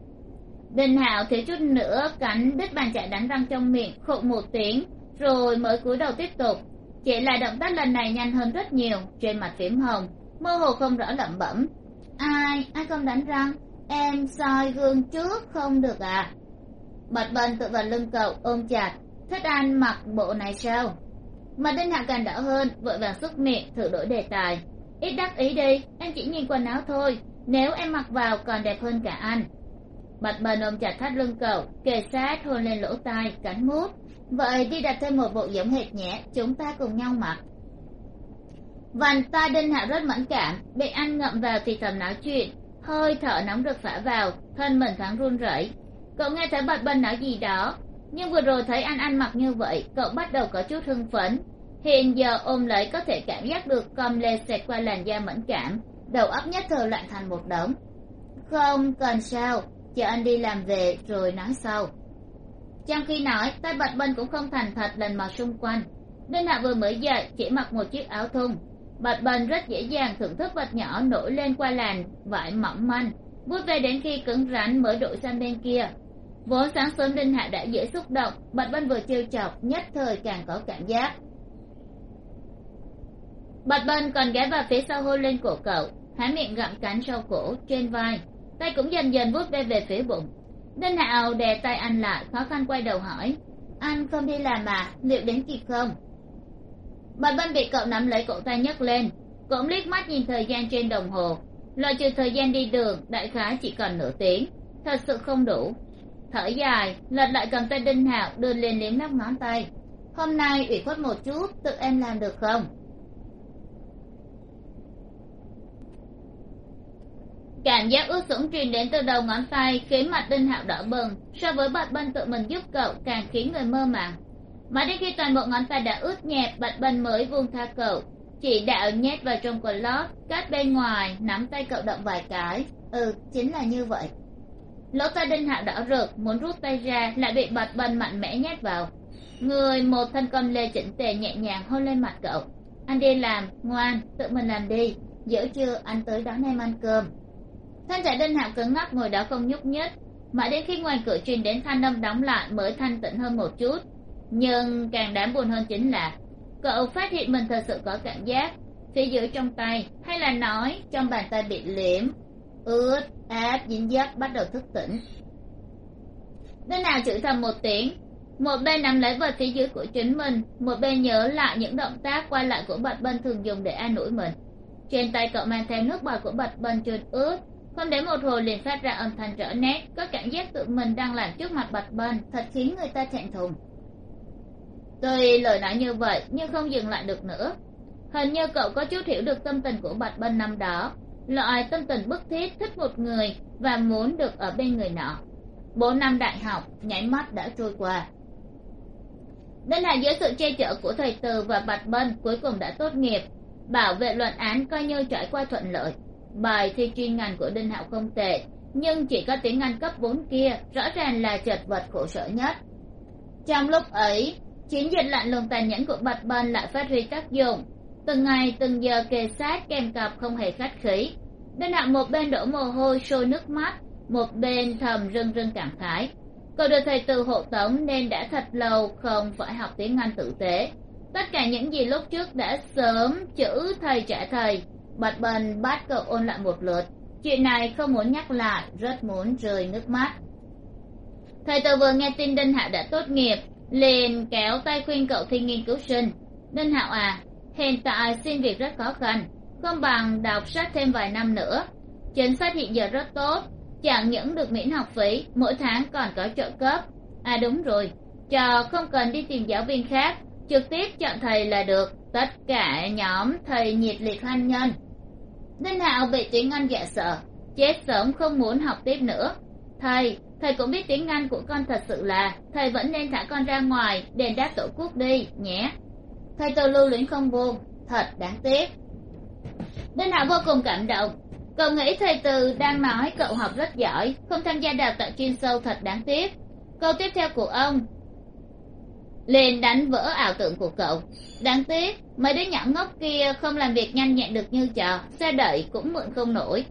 A: Đinh hạo thiếu chút nữa cắn đứt bàn chải đánh răng trong miệng khụ một tiếng rồi mới cúi đầu tiếp tục. Chỉ là động tác lần này nhanh hơn rất nhiều, trên mặt phím hồng, mơ hồ không rõ lẩm bẩm. Ai ai không đánh răng? Em soi gương trước không được à bật bần tự vào lưng cậu, ôm chặt. Thích anh mặc bộ này sao? Mà đinh hạ càng đỡ hơn, vội vàng xúc miệng, thử đổi đề tài. Ít đắc ý đi, em chỉ nhìn quần áo thôi. Nếu em mặc vào còn đẹp hơn cả anh. Bạch bần ôm chặt thắt lưng cậu, kề sát hôn lên lỗ tai, cắn mút vậy đi đặt thêm một bộ giống hệt nhé chúng ta cùng nhau mặc. Vành tai đinh hạ rất mẫn cảm, bị anh ngậm vào thì thầm nói chuyện. Hơi thở nóng được phả vào, thân mình thoáng run rẩy. Cậu nghe thấy bạch bần nói gì đó, nhưng vừa rồi thấy anh ăn mặc như vậy, cậu bắt đầu có chút hưng phấn. Hiện giờ ôm lấy có thể cảm giác được com lê xẹt qua làn da mẫn cảm, đầu óc nhất thời loạn thành một đống. Không cần sao, chờ anh đi làm về rồi nói sau trong khi nói, tay bạch bân cũng không thành thật lần mò xung quanh. Đinh hạ vừa mới dậy, chỉ mặc một chiếc áo thun. Bạch bân rất dễ dàng thưởng thức vật nhỏ nổi lên qua làn vải mỏng manh. Vui về đến khi cứng rắn mới đổi sang bên kia. Vốn sáng sớm đinh hạ đã dễ xúc động bạch bân vừa trêu chọc, nhất thời càng có cảm giác. Bạch bân còn ghé vào phía sau hôn lên cổ cậu, há miệng gặm cắn sau cổ trên vai. Tay cũng dần dần vuốt ve về phía bụng đinh hạo đè tay anh lại khó khăn quay đầu hỏi. Anh không đi làm mà, liệu đến kịp không? Bạch bân bị cậu nắm lấy cổ tay nhấc lên, cũng liếc mắt nhìn thời gian trên đồng hồ. Loại trừ thời gian đi đường, đại khái chỉ còn nửa tiếng. Thật sự không đủ. Thở dài, lật lại cầm tay đinh hạo đưa lên liếm nắp ngón tay. Hôm nay ủy khuất một chút, tự em làm được không? Cảm giác ướt sũng truyền đến từ đầu ngón tay khiến mặt đinh hạo đỏ bừng, so với bạch bân tự mình giúp cậu càng khiến người mơ màng. Mãi đến khi toàn bộ ngón tay đã ướt nhẹp bạch bân mới vuông tha cậu, chỉ đạo nhét vào trong quần lót cắt bên ngoài, nắm tay cậu động vài cái. Ừ chính là như vậy. Lỗ tai đinh hạo đỏ rực, muốn rút tay ra, lại bị bạch bân mạnh mẽ nhét vào. Người một thân con lê chỉnh tề nhẹ nhàng hôn lên mặt cậu. Anh đi làm, ngoan, tự mình làm đi. Giữa chưa, anh tới đón em ăn cơm thân thể đinh hạo cứng ngắc ngồi đó không nhúc nhích mãi đến khi ngoài cửa truyền đến thanh âm đóng lại mới thanh tịnh hơn một chút. Nhưng càng đáng buồn hơn chính là, cậu phát hiện mình thật sự có cảm giác phía dưới trong tay, hay là nói trong bàn tay bị liếm ướt, áp, dính dấp bắt đầu thức tỉnh. Đinh nào chửi thầm một tiếng, một bên nắm lấy vật phía dưới của chính mình, một bên nhớ lại những động tác quay lại của bạch bân thường dùng để an ủi mình. Trên tay cậu mang theo nước bọt của bạch bân trượt ướt không đến một hồi liền phát ra âm thanh rõ nét, có cảm giác tự mình đang làm trước mặt bạch bân thật khiến người ta thẹn thùng. Tuy lời nói như vậy, nhưng không dừng lại được nữa. Hình như cậu có chút hiểu được tâm tình của bạch bân năm đó. Loại tâm tình bức thiết, thích một người và muốn được ở bên người nọ. Bốn năm đại học, nháy mắt đã trôi qua. Đây là dưới sự che chở của thầy từ và bạch bân cuối cùng đã tốt nghiệp. Bảo vệ luận án coi như trải qua thuận lợi bài thi chuyên ngành của đinh hạo không tệ, nhưng chỉ có tiếng anh cấp bốn kia rõ ràng là chật vật khổ sở nhất. Trong lúc ấy, chiến dịch lạnh lùng tàn nhẫn của bạch bân lại phát huy tác dụng. Từng ngày, từng giờ kề sát kèm cặp không hề khách khí. Đinh hạo một bên đổ mồ hôi sôi nước mắt, một bên thầm rưng rưng cảm khái. Cậu được thầy từ hộ tống nên đã thật lâu không phải học tiếng anh tử tế. Tất cả những gì lúc trước đã sớm chữ thầy trả thầy bật bần bắt cậu ôn lại một lượt. Chuyện này không muốn nhắc lại, rất muốn rơi nước mắt. Thầy tờ vừa nghe tin đinh hạo đã tốt nghiệp, liền kéo tay khuyên cậu thi nghiên cứu sinh. Đinh hạo à hiện tại xin việc rất khó khăn, không bằng đọc sách thêm vài năm nữa. Chính sách hiện giờ rất tốt, chẳng những được miễn học phí, mỗi tháng còn có trợ cấp. À đúng rồi, trò không cần đi tìm giáo viên khác, trực tiếp chọn thầy là được. Tất cả nhóm thầy nhiệt liệt hoan nghênh đinh hạo bị tiếng anh dọa sợ, chết sớm không muốn học tiếp nữa. Thầy thầy cũng biết tiếng anh của con thật sự là, thầy vẫn nên thả con ra ngoài đền đáp tổ quốc đi, nhé. Thầy tôi lưu luyến không buông, thật đáng tiếc. Đinh hạo vô cùng cảm động. Cậu nghĩ thầy từ đang nói cậu học rất giỏi, không tham gia đào tạo chuyên sâu thật đáng tiếc. Câu tiếp theo của ông liền đánh vỡ ảo tưởng của cậu. Đáng tiếc, mấy đứa nhỏ ngốc kia không làm việc nhanh nhẹn được như chờ xe đẩy cũng mượn không nổi.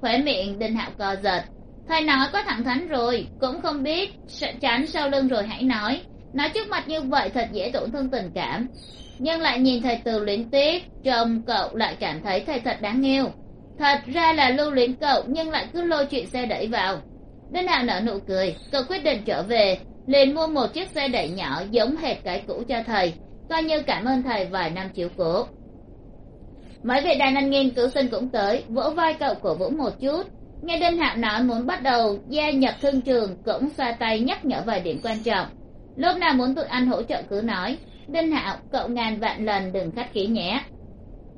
A: Khóe miệng đinh hạo co giật. Thầy nói có thẳng thắn rồi, cũng không biết chán sau lưng rồi hãy nói. Nói trước mặt như vậy thật dễ tổn thương tình cảm. Nhưng lại nhìn thầy từ luyến tiếc, trông cậu lại cảm thấy thầy thật đáng yêu. Thật ra là lưu luyến cậu, nhưng lại cứ lôi chuyện xe đẩy vào. Đinh hạo nở nụ cười, cậu quyết định trở về liền mua một chiếc xe đẩy nhỏ giống hệt cái cũ cho thầy, coi như cảm ơn thầy vài năm chiếu cố. Mấy vị đàn anh nghiên cứu sinh cũng tới, vỗ vai cậu cổ vũ một chút. Nghe đinh hạo nói muốn bắt đầu gia nhập thương trường cũng xoa tay nhắc nhở vài điểm quan trọng. Lúc nào muốn tụi anh hỗ trợ cứ nói. Đinh hạo, cậu ngàn vạn lần đừng khách khí nhé.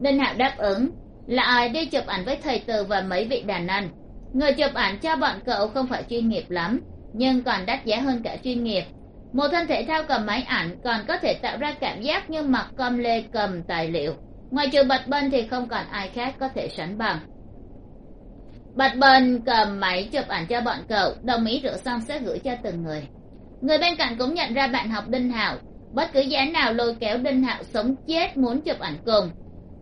A: Đinh hạo đáp ứng. Lại đi chụp ảnh với thầy từ và mấy vị đàn anh? Người chụp ảnh cho bọn cậu không phải chuyên nghiệp lắm nhưng còn đắt giá hơn cả chuyên nghiệp. Một thân thể thao cầm máy ảnh còn có thể tạo ra cảm giác như mặc com lê cầm tài liệu. Ngoài trừ bạch bân thì không còn ai khác có thể sánh bằng. Bạch bân cầm máy chụp ảnh cho bọn cậu, đồng ý rửa xong sẽ gửi cho từng người. Người bên cạnh cũng nhận ra bạn học đinh hạo. Bất cứ giá nào lôi kéo đinh hạo sống chết muốn chụp ảnh cùng.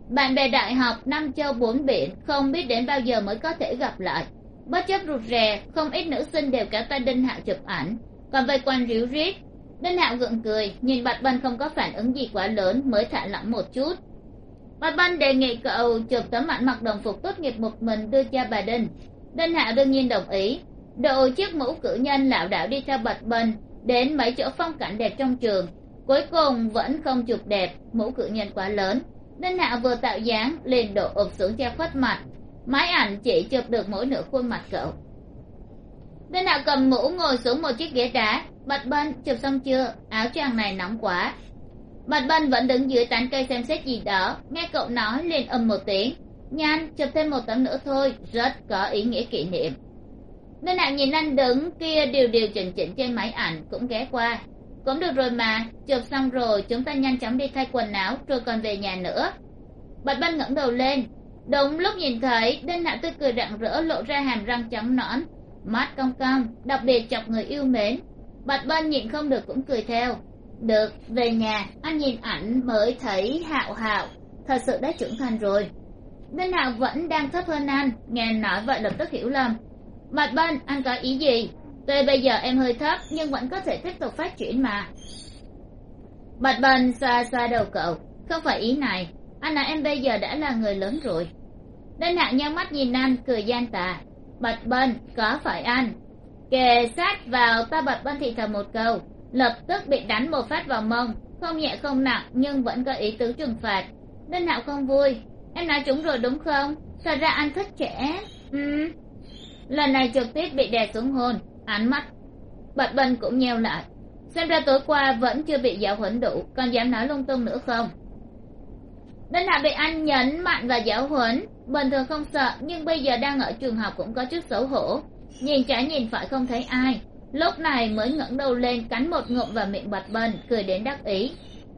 A: Bạn bè đại học năm châu bốn biển không biết đến bao giờ mới có thể gặp lại bất chấp rụt rè, không ít nữ sinh đều kéo tay đinh hạo chụp ảnh. Còn vây quanh ríu rít, đinh hạo gượng cười, nhìn bạch bân không có phản ứng gì quá lớn, mới thả lỏng một chút. Bạch bân đề nghị cậu chụp tấm ảnh mặc đồng phục tốt nghiệp một mình đưa cho bà đinh. Đinh hạo đương nhiên đồng ý. Đội chiếc mũ cử nhân lảo đảo đi theo bạch bân, đến mấy chỗ phong cảnh đẹp trong trường. Cuối cùng vẫn không chụp đẹp, mũ cử nhân quá lớn. Đinh hạo vừa tạo dáng, liền đổ ụp xuống che khuất mặt máy ảnh chỉ chụp được mỗi nửa khuôn mặt cậu. Nên hạo cầm mũ ngồi xuống một chiếc ghế đá. Bạch bân, chụp xong chưa? Áo choàng này nóng quá. Bạch bân vẫn đứng dưới tán cây xem xét gì đó. Nghe cậu nói liền ầm một tiếng. Nhanh, chụp thêm một tấm nữa thôi. Rất có ý nghĩa kỷ niệm. Nên hạo nhìn anh đứng kia điều điều chỉnh chỉnh trên máy ảnh cũng ghé qua. Cũng được rồi mà, chụp xong rồi chúng ta nhanh chóng đi thay quần áo rồi còn về nhà nữa. Bạch bân ngẩng đầu lên đúng lúc nhìn thấy đinh hạo tươi cười rạng rỡ lộ ra hàm răng trắng nõn. Mắt cong cong, đặc biệt chọc người yêu mến. Bạch bân nhịn không được cũng cười theo. Được, về nhà, anh nhìn ảnh mới thấy hạo hạo. Thật sự đã trưởng thành rồi. Đinh hạo vẫn đang thấp hơn anh, nghe nói vậy lập tức hiểu lầm. Bạch bân, anh có ý gì? Tuy bây giờ em hơi thấp, nhưng vẫn có thể tiếp tục phát triển mà. Bạch bân xoa xoa đầu cậu. Không phải ý này anh nói em bây giờ đã là người lớn rồi. Đinh hạo nhăn mắt nhìn anh, cười gian tà. Bạch bân, có phải anh? Kề sát vào ta bạch bân thì thầm một câu. Lập tức bị đánh một phát vào mông. Không nhẹ, không nặng, nhưng vẫn có ý tứ trừng phạt. Đinh hạo không vui. Em nói chúng rồi đúng không? Thật ra anh thích trẻ? Ừ. Lần này trực tiếp bị đè xuống hôn ánh mắt. Bạch bân cũng nheo lại. Xem ra tối qua vẫn chưa bị giáo huấn đủ. Còn dám nói lung tung nữa không? Đinh hạ bị anh nhấn mạnh và giáo huấn. Bình thường không sợ, nhưng bây giờ đang ở trường học cũng có chút xấu hổ. Nhìn trái nhìn phải không thấy ai. Lúc này mới ngẩng đầu lên, cắn một ngụm vào miệng bạch bần cười đến đắc ý.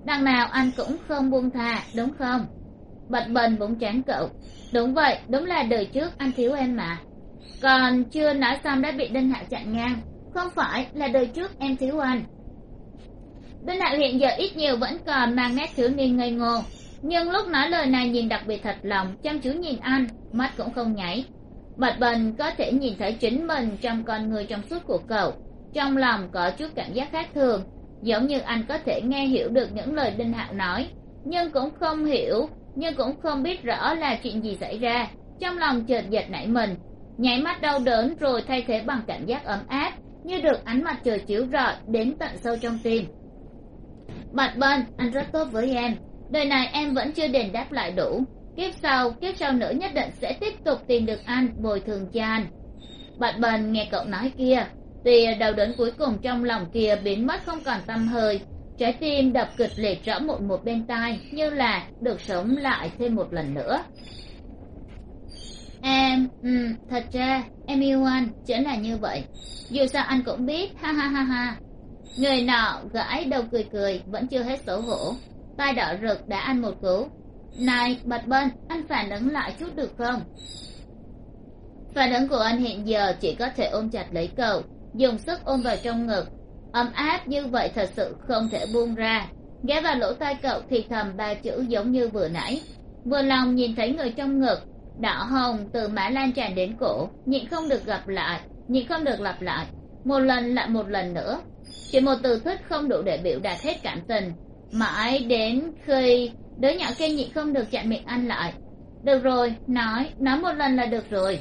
A: Đằng nào anh cũng không buông tha, đúng không? Bạch bần búng chán cậu. Đúng vậy, đúng là đời trước anh thiếu em mà. Còn chưa nói xong đã bị đinh hạ chặn ngang. Không phải là đời trước em thiếu anh. Đinh hạ hiện giờ ít nhiều vẫn còn mang nét thiếu niên ngây ngô nhưng lúc nói lời này nhìn đặc biệt thật lòng, chăm chú nhìn anh, mắt cũng không nháy. Bạch bần có thể nhìn thấy chính mình trong con người trong suốt của cậu. Trong lòng có chút cảm giác khác thường, giống như anh có thể nghe hiểu được những lời đinh hạo nói. Nhưng cũng không hiểu, nhưng cũng không biết rõ là chuyện gì xảy ra. Trong lòng chợt giật nảy mình, nháy mắt đau đớn rồi thay thế bằng cảm giác ấm áp, như được ánh mặt trời chiếu rọi đến tận sâu trong tim. Bạch bần anh rất tốt với em đời này em vẫn chưa đền đáp lại đủ. Kiếp sau kiếp sau nữa nhất định sẽ tiếp tục tìm được anh, bồi thường cho anh. Bạch bần nghe cậu nói kia thì đầu đớn cuối cùng trong lòng kia biến mất không còn tâm hơi, trái tim đập kịch liệt rõ một một bên tai, như là được sống lại thêm một lần nữa. Em ừ thật ra, em yêu anh, chính là như vậy. Dù sao anh cũng biết, ha ha ha ha. Người nọ gãi đầu cười cười, vẫn chưa hết xấu hổ tai đỏ rực đã ăn một cú. Này bạch bên, anh phản ứng lại chút được không? Phản ứng của anh hiện giờ chỉ có thể ôm chặt lấy cậu dùng sức ôm vào trong ngực. Ấm áp như vậy thật sự không thể buông ra. Ghé vào lỗ tai cậu thì thầm ba chữ giống như vừa nãy. Vừa lòng nhìn thấy người trong ngực đỏ hồng từ má lan tràn đến cổ nhịn không được gặp lại nhịn không được lặp lại. Một lần lại một lần nữa. Chỉ một từ thích không đủ để biểu đạt hết cảm tình mãi đến khi đứa nhỏ kia nhịn không được chặn miệng anh lại. Được rồi, nói nói một lần là được rồi.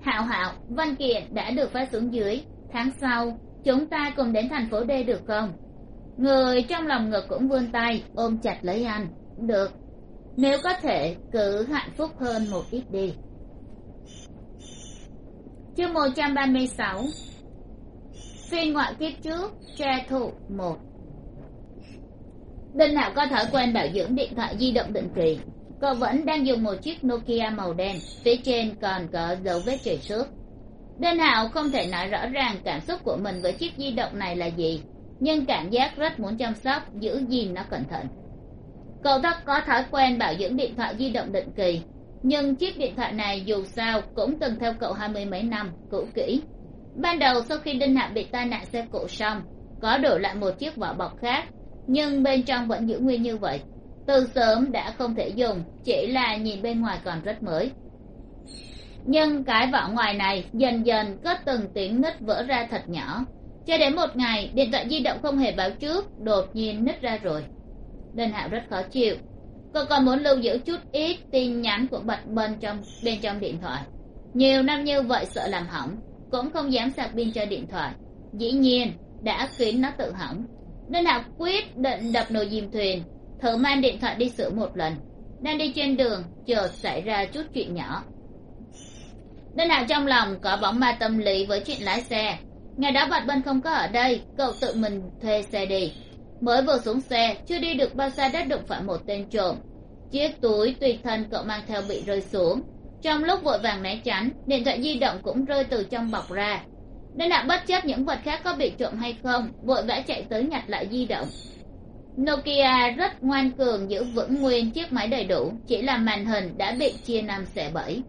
A: Hạo hạo, văn kiện đã được phát xuống dưới. Tháng sau, chúng ta cùng đến thành phố d được không? Người trong lòng ngực cũng vươn tay, ôm chặt lấy anh. Được. Nếu có thể, cứ hạnh phúc hơn một ít đi. Chương một trăm ba mươi sáu. Phiên ngoại kiếp trước tre thụ một đinh hạo có thói quen bảo dưỡng điện thoại di động định kỳ cậu vẫn đang dùng một chiếc nokia màu đen, phía trên còn có dấu vết chảy xước đinh hạo không thể nói rõ ràng cảm xúc của mình với chiếc di động này là gì, nhưng cảm giác rất muốn chăm sóc, giữ gìn nó cẩn thận. Cậu thắc có thói quen bảo dưỡng điện thoại di động định kỳ, nhưng chiếc điện thoại này dù sao cũng từng theo cậu hai mươi mấy năm, cũ kỹ. Ban đầu sau khi đinh hạo bị tai nạn xe cộ xong, có đổi lại một chiếc vỏ bọc khác nhưng bên trong vẫn giữ nguyên như vậy. Từ sớm đã không thể dùng, chỉ là nhìn bên ngoài còn rất mới. Nhưng cái vỏ ngoài này dần dần có từng tiếng nứt vỡ ra thật nhỏ. Cho đến một ngày, điện thoại di động không hề báo trước, đột nhiên nứt ra rồi. Đinh hạo rất khó chịu. Cô còn muốn lưu giữ chút ít tin nhắn của bạch bên trong bên trong điện thoại. Nhiều năm như vậy sợ làm hỏng, cũng không dám sạc pin cho điện thoại. Dĩ nhiên, đã khiến nó tự hỏng nên hạo quyết định đập nồi dìm thuyền, thử mang điện thoại đi sửa một lần. Đang đi trên đường, chợt xảy ra chút chuyện nhỏ. Nên hạo trong lòng có bóng ma tâm lý với chuyện lái xe. Ngày đó bạch bân không có ở đây, cậu tự mình thuê xe đi. Mới vừa xuống xe, chưa đi được bao xa đã đụng phải một tên trộm. Chiếc túi tùy thân cậu mang theo bị rơi xuống. Trong lúc vội vàng né tránh, điện thoại di động cũng rơi từ trong bọc ra đinh hạo bất chấp những vật khác có bị trộm hay không, vội vã chạy tới nhặt lại di động. Nokia rất ngoan cường, giữ vững nguyên chiếc máy đầy đủ, chỉ là màn hình đã bị chia năm xẻ bảy.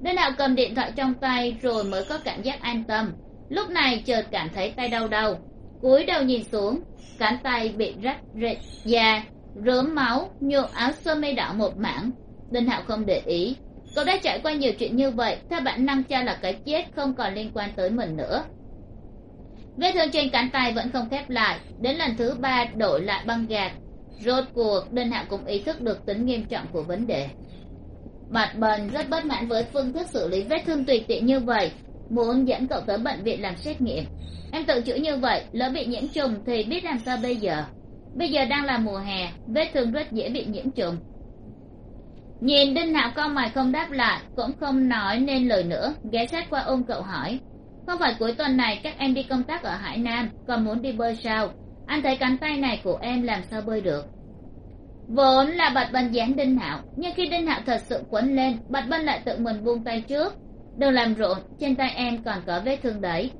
A: Đến nào cầm điện thoại trong tay rồi mới có cảm giác an tâm. Lúc này chợt cảm thấy tay đau đau, cúi đầu nhìn xuống, cánh tay bị rách rệt da, rớm máu nhuộm áo sơ mi đỏ một mảng. Đinh hạo không để ý cậu đã trải qua nhiều chuyện như vậy, theo bản năng cho là cái chết không còn liên quan tới mình nữa. Vết thương trên cánh tay vẫn không khép lại. Đến lần thứ ba, đổi lại băng gạc. Rốt cuộc đinh hạ cũng ý thức được tính nghiêm trọng của vấn đề. Mặt bần rất bất mãn với phương thức xử lý vết thương tùy tiện như vậy, muốn dẫn cậu tới bệnh viện làm xét nghiệm. Em tự chữa như vậy, lỡ bị nhiễm trùng thì biết làm sao bây giờ? Bây giờ đang là mùa hè, vết thương rất dễ bị nhiễm trùng nhìn đinh hạo con mày không đáp lại, cũng không nói nên lời nữa, ghé sát qua ôm cậu hỏi. Không phải cuối tuần này các em đi công tác ở hải nam, còn muốn đi bơi sao? Anh thấy cánh tay này của em làm sao bơi được? Vốn là bạch bân dán đinh hạo nhưng khi đinh hạo thật sự quấn lên, bạch bân lại tự mình buông tay trước. Đừng làm rộn trên tay em còn có vết thương đấy.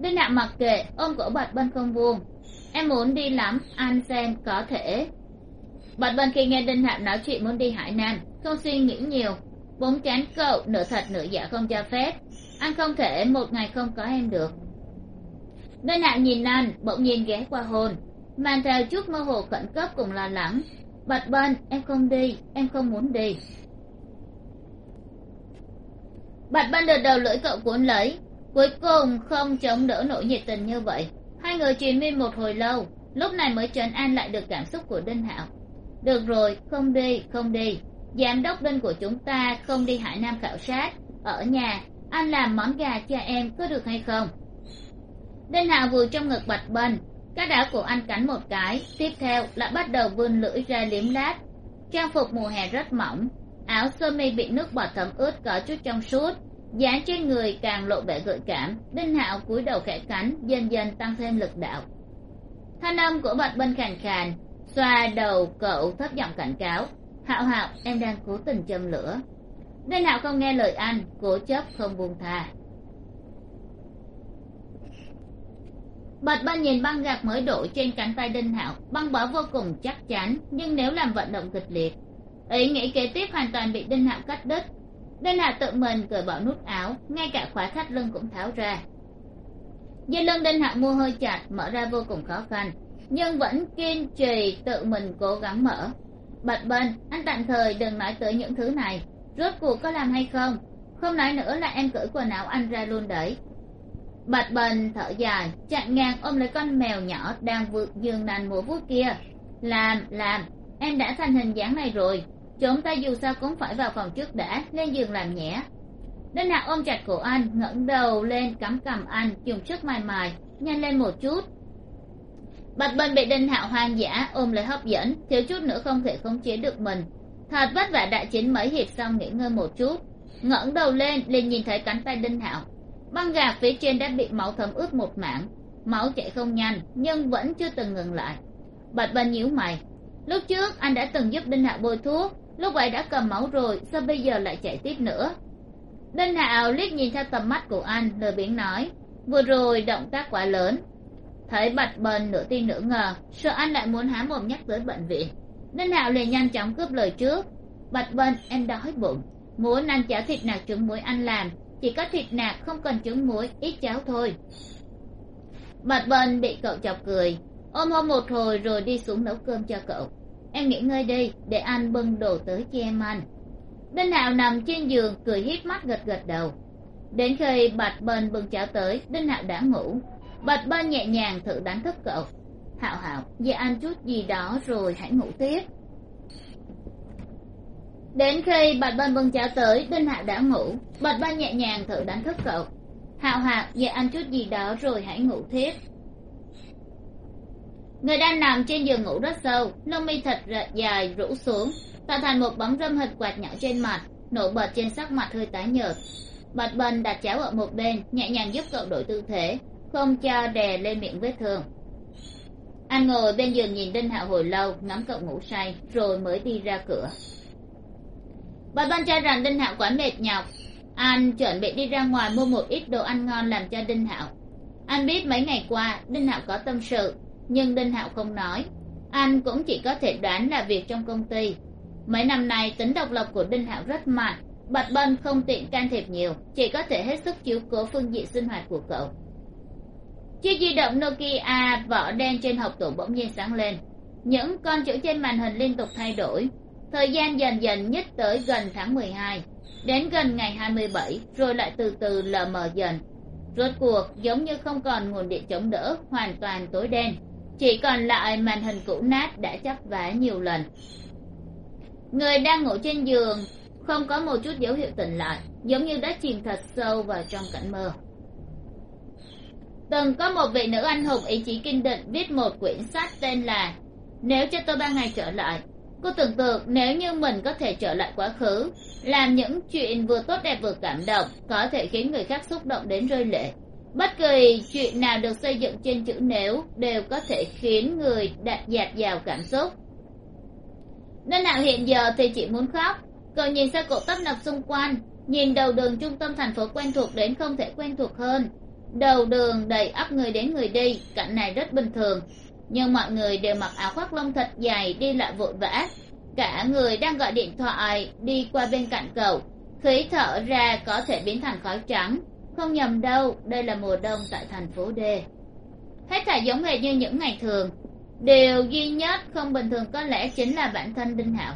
A: Đinh hạo mặc kệ, ôm cổ bạch bân không buông. Em muốn đi lắm, anh xem có thể bạch vân khi nghe đinh hạo nói chuyện muốn đi hải nam, không suy nghĩ nhiều. Bốn chán cậu, nửa thật, nửa giả không cho phép. Anh không thể, một ngày không có em được. Đinh hạo nhìn anh bỗng nhiên ghé qua hôn mang theo chút mơ hồ khẩn cấp cùng lo lắng. Bạch vân, em không đi, em không muốn đi. Bạch vân được đầu lưỡi cậu cuốn lấy. Cuối cùng không chống đỡ nổi nhiệt tình như vậy. Hai người truyền miên một hồi lâu. Lúc này mới trấn an lại được cảm xúc của đinh hạo được rồi, không đi không đi. Giám đốc đinh của chúng ta không đi hải nam khảo sát. Ở nhà, anh làm món gà cho em có được hay không? Đinh hạo vùi trong ngực bạch bân các đảo của anh cắn một cái. Tiếp theo lại bắt đầu vươn lưỡi ra liếm lát trang phục mùa hè rất mỏng. Áo sơ mi bị nước bọt thấm ướt có chút trong suốt. Dáng trên người càng lộ vẻ gợi cảm. Đinh hạo cúi đầu khẽ cắn, dần dần tăng thêm lực đạo. Thanh âm của bạch bân khàn khàn xoa đầu cậu thấp giọng cảnh cáo. Hạo hạo, em đang cố tình châm lửa. Đinh hạo không nghe lời anh, cố chấp không buông tha. Bạch bân nhìn băng gạc mới đổ trên cánh tay đinh hạo. Băng bó vô cùng chắc chắn, nhưng nếu làm vận động kịch liệt, ý nghĩ kế tiếp hoàn toàn bị đinh hạo cắt đứt. Đinh hạo tự mình cởi bỏ nút áo, ngay cả khóa thắt lưng cũng tháo ra. Dây lưng đinh hạo mua hơi chặt, mở ra vô cùng khó khăn nhưng vẫn kiên trì tự mình cố gắng mở. Bạch bân anh tạm thời đừng nói tới những thứ này. Rốt cuộc có làm hay không? Không nói nữa là em cởi quần áo anh ra luôn đấy. Bạch bần thở dài, chặn ngang ôm lấy con mèo nhỏ đang vượt giường nành mùa vuốt kia. Làm làm, em đã thành hình dáng này rồi. Chúng ta dù sao cũng phải vào phòng trước đã, lên giường làm nhẹ đinh hạ ôm chặt cổ anh, ngẩng đầu lên cắm cằm anh, dùng sức mài mài, nhanh lên một chút bạch Bân bị đinh hạo hoang dã ôm lấy hấp dẫn, thiếu chút nữa không thể khống chế được mình. Thật vất vả đại chiến mấy hiệp xong nghỉ ngơi một chút, ngẩng đầu lên, liền nhìn thấy cánh tay đinh hạo. Băng gạc phía trên đã bị máu thấm ướt một mảng, máu chảy không nhanh, nhưng vẫn chưa từng ngừng lại. Bạch Bân nhíu mày. Lúc trước, anh đã từng giúp đinh hạo bôi thuốc, lúc ấy đã cầm máu rồi, sao bây giờ lại chạy tiếp nữa? Đinh hạo liếc nhìn theo tầm mắt của anh lời biển nói, vừa rồi động tác quá lớn thấy bạch bần nửa tin nửa ngờ sợ anh lại muốn há mồm nhắc tới bệnh viện. Đinh hạo liền nhanh chóng cướp lời trước. Bạch bần em đói bụng, muốn ăn cháo thịt nạc trứng muối anh làm. Chỉ có thịt nạc không cần trứng muối, ít cháo thôi. Bạch bần bị cậu chọc cười. Ôm hôn một hồi rồi đi xuống nấu cơm cho cậu. Em nghỉ ngơi đi, để anh bưng đồ tới cho em ăn. Đinh hạo nằm trên giường, cười hít mắt gật gật đầu. Đến khi bạch bần bưng cháo tới, đinh hạo đã ngủ bạch ba nhẹ nhàng thử đánh thức cậu. Hạo hạo về ăn chút gì đó rồi hãy ngủ tiếp. Đến khi bạch ba bưng cháo tới, đinh hạo đã ngủ. Bạch ba nhẹ nhàng thử đánh thức cậu. Hạo hạo về ăn chút gì đó rồi hãy ngủ tiếp. Người đang nằm trên giường ngủ rất sâu, lông mi thật dài rũ xuống, tạo thành một bóng râm hình quạt nhỏ trên mặt nổi bật trên sắc mặt hơi tái nhợt. Bạch bần đặt cháo ở một bên, nhẹ nhàng giúp cậu đổi tư thế không cho đè lên miệng vết thương. Anh ngồi bên giường nhìn đinh hạo hồi lâu, ngắm cậu ngủ say, rồi mới đi ra cửa. Bà ban cho rằng đinh hạo quá mệt nhọc. Anh chuẩn bị đi ra ngoài mua một ít đồ ăn ngon làm cho đinh hạo. Anh biết mấy ngày qua, đinh hạo có tâm sự, nhưng đinh hạo không nói. Anh cũng chỉ có thể đoán là việc trong công ty. Mấy năm nay, tính độc lập của đinh hạo rất mạnh. Bạch bân không tiện can thiệp nhiều, chỉ có thể hết sức chiếu cố phương diện sinh hoạt của cậu chiếc di động nokia vỏ đen trên hộp tủ bỗng nhiên sáng lên. Những con chữ trên màn hình liên tục thay đổi. Thời gian dần dần nhích tới gần tháng mười hai. Đến gần ngày hai mươi bảy, rồi lại từ từ lờ mờ dần. Rốt cuộc, giống như không còn nguồn điện chống đỡ, hoàn toàn tối đen. Chỉ còn lại màn hình cũ nát đã chắp vá nhiều lần. Người đang ngủ trên giường, không có một chút dấu hiệu tỉnh lại, giống như đã chìm thật sâu vào trong cảnh mơ từng có một vị nữ anh hùng ý chí kiên định viết một quyển sách tên là nếu cho tôi ba ngày trở lại. Cô tưởng tượng nếu như mình có thể trở lại quá khứ, làm những chuyện vừa tốt đẹp vừa cảm động, có thể khiến người khác xúc động đến rơi lệ. Bất kỳ chuyện nào được xây dựng trên chữ nếu đều có thể khiến người đạt dạt dào cảm xúc. Nên nào hiện giờ thì chị muốn khóc. Cậu nhìn xe cộ tấp nập xung quanh, nhìn đầu đường trung tâm thành phố quen thuộc đến không thể quen thuộc hơn đầu đường đầy ắp người đến người đi, cảnh này rất bình thường. Nhưng mọi người đều mặc áo khoác lông thật dài, đi lại vội vã. Cả người đang gọi điện thoại, đi qua bên cạnh cậu. Khí thở ra có thể biến thành khói trắng. Không nhầm đâu, đây là mùa đông tại thành phố d. Hết thảy giống hệt như những ngày thường. Điều duy nhất không bình thường có lẽ chính là bản thân đinh hạo.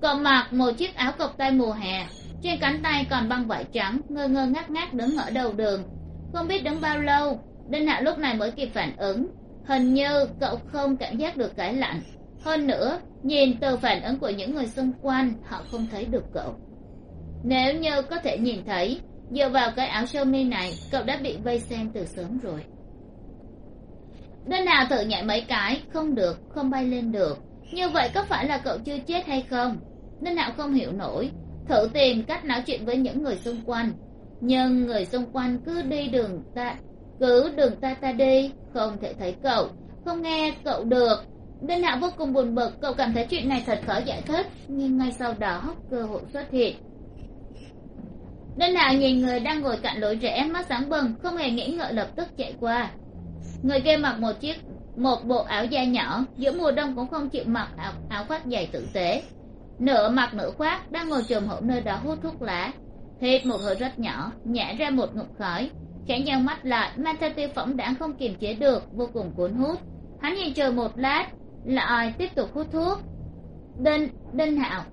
A: Cậu mặc một chiếc áo cộc tay mùa hè, trên cánh tay còn băng vải trắng, ngơ ngơ ngác ngác đứng ở đầu đường không biết đứng bao lâu, đinh hạ lúc này mới kịp phản ứng. Hình như cậu không cảm giác được cái lạnh. Hơn nữa, nhìn từ phản ứng của những người xung quanh, họ không thấy được cậu. Nếu như có thể nhìn thấy, dựa vào cái áo sơ mi này, cậu đã bị vây xem từ sớm rồi. Đinh hạ thử nhảy mấy cái, không được, không bay lên được. Như vậy có phải là cậu chưa chết hay không? Đinh hạ không hiểu nổi. Thử tìm cách nói chuyện với những người xung quanh nhưng người xung quanh cứ đi đường ta cứ đường ta ta đi không thể thấy cậu không nghe cậu được. Đinh hạo vô cùng buồn bực cậu cảm thấy chuyện này thật khó giải thích. Nhưng ngay sau đó cơ hội xuất hiện. Đinh hạo nhìn người đang ngồi cạnh lối rẽ mắt sáng bừng không hề nghĩ ngợi lập tức chạy qua. Người kia mặc một chiếc một bộ áo da nhỏ giữa mùa đông cũng không chịu mặc áo, áo khoác dày tử tế. Nửa mặc nửa khoác đang ngồi chồm hổm nơi đó hút thuốc lá hít một hơi rất nhỏ, nhả ra một ngụm khói. Khẽ nhau mắt lại, mang theo tiêu phẩm đã không kiềm chế được, vô cùng cuốn hút. Hắn nhìn chờ một lát, lại tiếp tục hút thuốc. Đinh đinh hạo.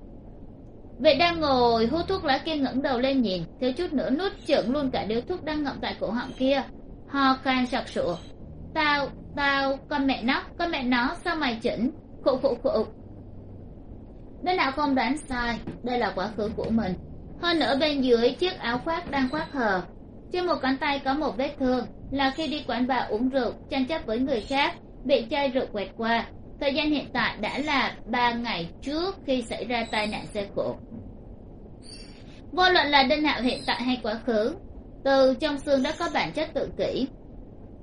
A: Vệ đang ngồi hút thuốc lá kia ngẩng đầu lên nhìn, thiếu chút nữa nuốt chửng luôn cả điếu thuốc đang ngậm tại cổ họng kia. Ho khan sặc sụa. Tao tao, con mẹ nó, con mẹ nó, sao mày chỉnh? Khụ khụ khụ. Đinh hạo không đoán sai, đây là quá khứ của mình hơn nữa bên dưới chiếc áo khoác đang khoác hờ trên một cánh tay có một vết thương là khi đi quán bar uống rượu tranh chấp với người khác, bị chai rượu quẹt qua. Thời gian hiện tại đã là ba ngày trước khi xảy ra tai nạn xe cộ. Vô luận là đinh hạo hiện tại hay quá khứ, từ trong xương đã có bản chất tự kỷ.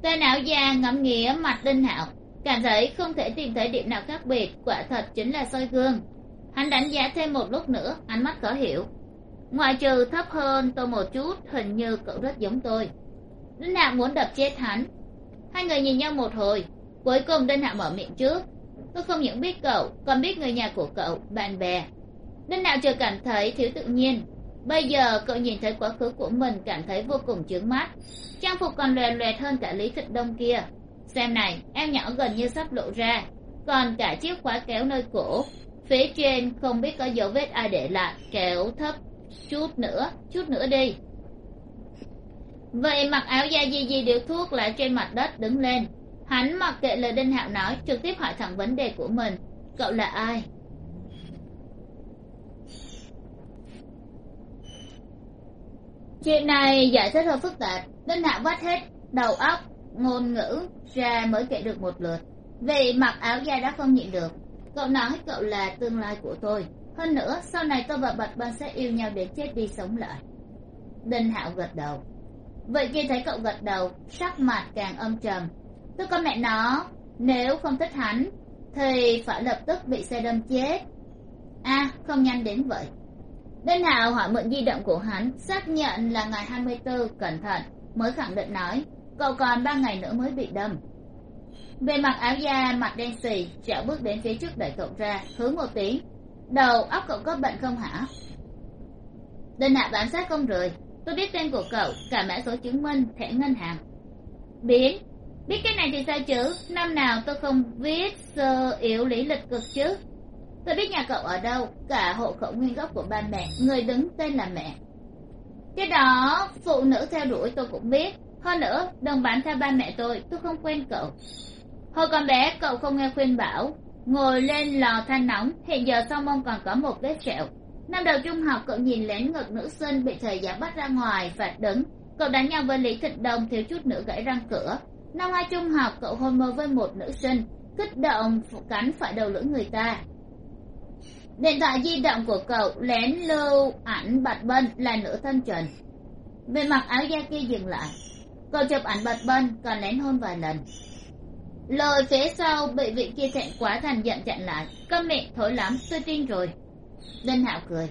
A: Tên não già ngắm nghía mặt đinh hạo, cảm thấy không thể tìm thấy điểm nào khác biệt, quả thật chính là soi gương. Hắn đánh giá thêm một lúc nữa, ánh mắt có hiểu ngoại trừ thấp hơn tôi một chút, hình như cậu rất giống tôi. Đinh hạ muốn đập chết hắn. Hai người nhìn nhau một hồi, cuối cùng đinh hạ mở miệng trước. Tôi không những biết cậu, còn biết người nhà của cậu, bạn bè. Đinh hạ chưa cảm thấy thiếu tự nhiên. Bây giờ cậu nhìn thấy quá khứ của mình cảm thấy vô cùng chướng mắt. Trang phục còn lòe loẹt hơn cả lý thịnh đông kia. Xem này, em nhỏ gần như sắp lộ ra. Còn cả chiếc khóa kéo nơi cổ. Phía trên không biết có dấu vết ai để lại, kéo thấp chút nữa chút nữa đi. Vậy mặc áo da di di điếu thuốc lại trên mặt đất đứng lên. Hắn mặc kệ lời đinh hạo nói, trực tiếp hỏi thẳng vấn đề của mình. Cậu là ai? Chuyện này giải thích hơi phức tạp. Đinh hạo vắt hết, đầu óc, ngôn ngữ ra mới kể được một lượt. Vì mặc áo da đã không nhịn được. Cậu nói cậu là tương lai của tôi hơn nữa, sau này tôi và bạch bân sẽ yêu nhau để chết đi sống lại. Đinh hạo gật đầu. Vậy khi thấy cậu gật đầu, sắc mặt càng âm trầm. Tôi con mẹ nó, nếu không thích hắn, thì phải lập tức bị xe đâm chết. A không nhanh đến vậy. Đinh hạo hỏi mượn di động của hắn, xác nhận là ngày hai mươi bốn cẩn thận, mới khẳng định nói, cậu còn ba ngày nữa mới bị đâm. Về mặc áo da mặt đen xì, chảo bước đến phía trước đẩy cậu ra hướng một tiếng đầu óc cậu có bệnh không hả? Đinh hạ bám sát không rời. Tôi biết tên của cậu, cả mã số chứng minh, thẻ ngân hàng. Biến. Biết cái này thì sao chứ? Năm nào tôi không viết sơ yếu lý lịch cực chứ? Tôi biết nhà cậu ở đâu, cả hộ khẩu nguyên gốc của ba mẹ, người đứng tên là mẹ. Cái đó, phụ nữ theo đuổi tôi cũng biết. Hơn nữa đừng bán theo ba mẹ tôi tôi không quen cậu. Hồi còn bé, cậu không nghe khuyên bảo ngồi lên lò than nóng, hiện giờ sau mông còn có một vết sẹo. Năm đầu trung học, cậu nhìn lén ngực nữ sinh bị thầy giáo bắt ra ngoài phạt đứng. Cậu đánh nhau với lý thịnh đông, thiếu chút nữa gãy răng cửa. Năm hai trung học, cậu hôn mơ với một nữ sinh, kích động cắn phải đầu lưỡi người ta. Điện thoại di động của cậu lén lưu ảnh bạch bân là nữ thân trần. Về mặc áo da kia dừng lại. Cậu chụp ảnh bạch bân còn lén hôn vài lần lời phía sau bị vị kia thẹn quá thành giận chặn lại. Câm miệng thổi lắm, tôi tin rồi. Đinh hạo cười.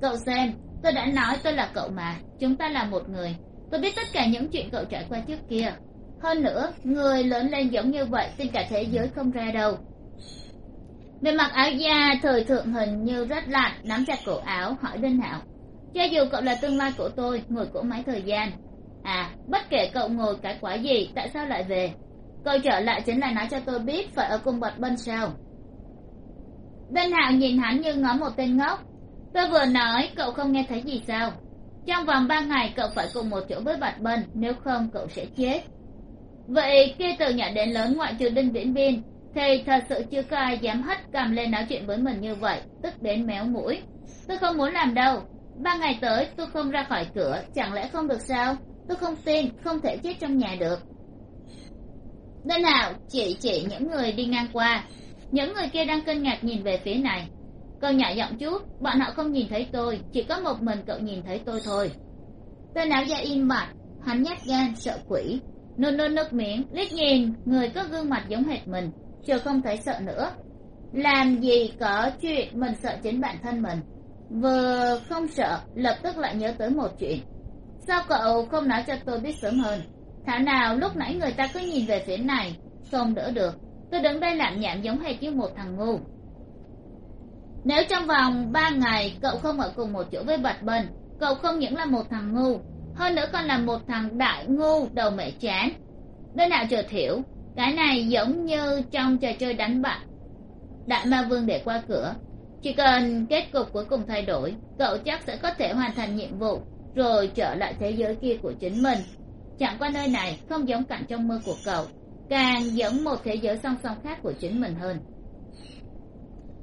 A: Cậu xem, tôi đã nói tôi là cậu mà, chúng ta là một người. Tôi biết tất cả những chuyện cậu trải qua trước kia. Hơn nữa, người lớn lên giống như vậy trên cả thế giới không ra đâu. Về mặc áo da thời thượng hình như rất lạnh, nắm chặt cổ áo, hỏi đinh hạo. Cho dù cậu là tương lai của tôi ngồi cỗ máy thời gian. À bất kể cậu ngồi cái quả gì, tại sao lại về? Cậu trở lại chính là nói cho tôi biết phải ở cùng bật bên sao bên hạo nhìn hắn như ngó một tên ngốc. Tôi vừa nói, cậu không nghe thấy gì sao? Trong vòng ba ngày, cậu phải cùng một chỗ với bạch bân nếu không, cậu sẽ chết. Vậy khi từ nhỏ đến lớn ngoại trừ đinh viễn biên thì thật sự chưa có ai dám hất cầm lên nói chuyện với mình như vậy, tức đến méo mũi. Tôi không muốn làm đâu. Ba ngày tới, tôi không ra khỏi cửa, chẳng lẽ không được sao? Tôi không tin, không thể chết trong nhà được đinh nào chỉ chỉ những người đi ngang qua. Những người kia đang kinh ngạc nhìn về phía này. Cậu nhỏ giọng chút bọn họ không nhìn thấy tôi, chỉ có một mình cậu nhìn thấy tôi thôi. Tên áo da im mặt hắn nhát gan, sợ quỷ. Nôn nôn nước miếng, liếc nhìn, người có gương mặt giống hệt mình, chưa không thấy sợ nữa. Làm gì có chuyện mình sợ chính bản thân mình. Vừa không sợ, lập tức lại nhớ tới một chuyện. Sao cậu không nói cho tôi biết sớm hơn? Thảo nào, lúc nãy người ta cứ nhìn về phía này, không đỡ được. Tôi đứng đây làm nhảm giống hệt như một thằng ngu. Nếu trong vòng ba ngày cậu không ở cùng một chỗ với bạch bần cậu không những là một thằng ngu, hơn nữa còn là một thằng đại ngu đầu mẹ chán. Đứa nào chợt hiểu cái này giống như trong trò chơi đánh bạc. Đại ma vương để qua cửa. Chỉ cần kết cục cuối cùng thay đổi, cậu chắc sẽ có thể hoàn thành nhiệm vụ, rồi trở lại thế giới kia của chính mình chẳng qua nơi này không giống cảnh trong mơ của cậu, càng giống một thế giới song song khác của chính mình hơn.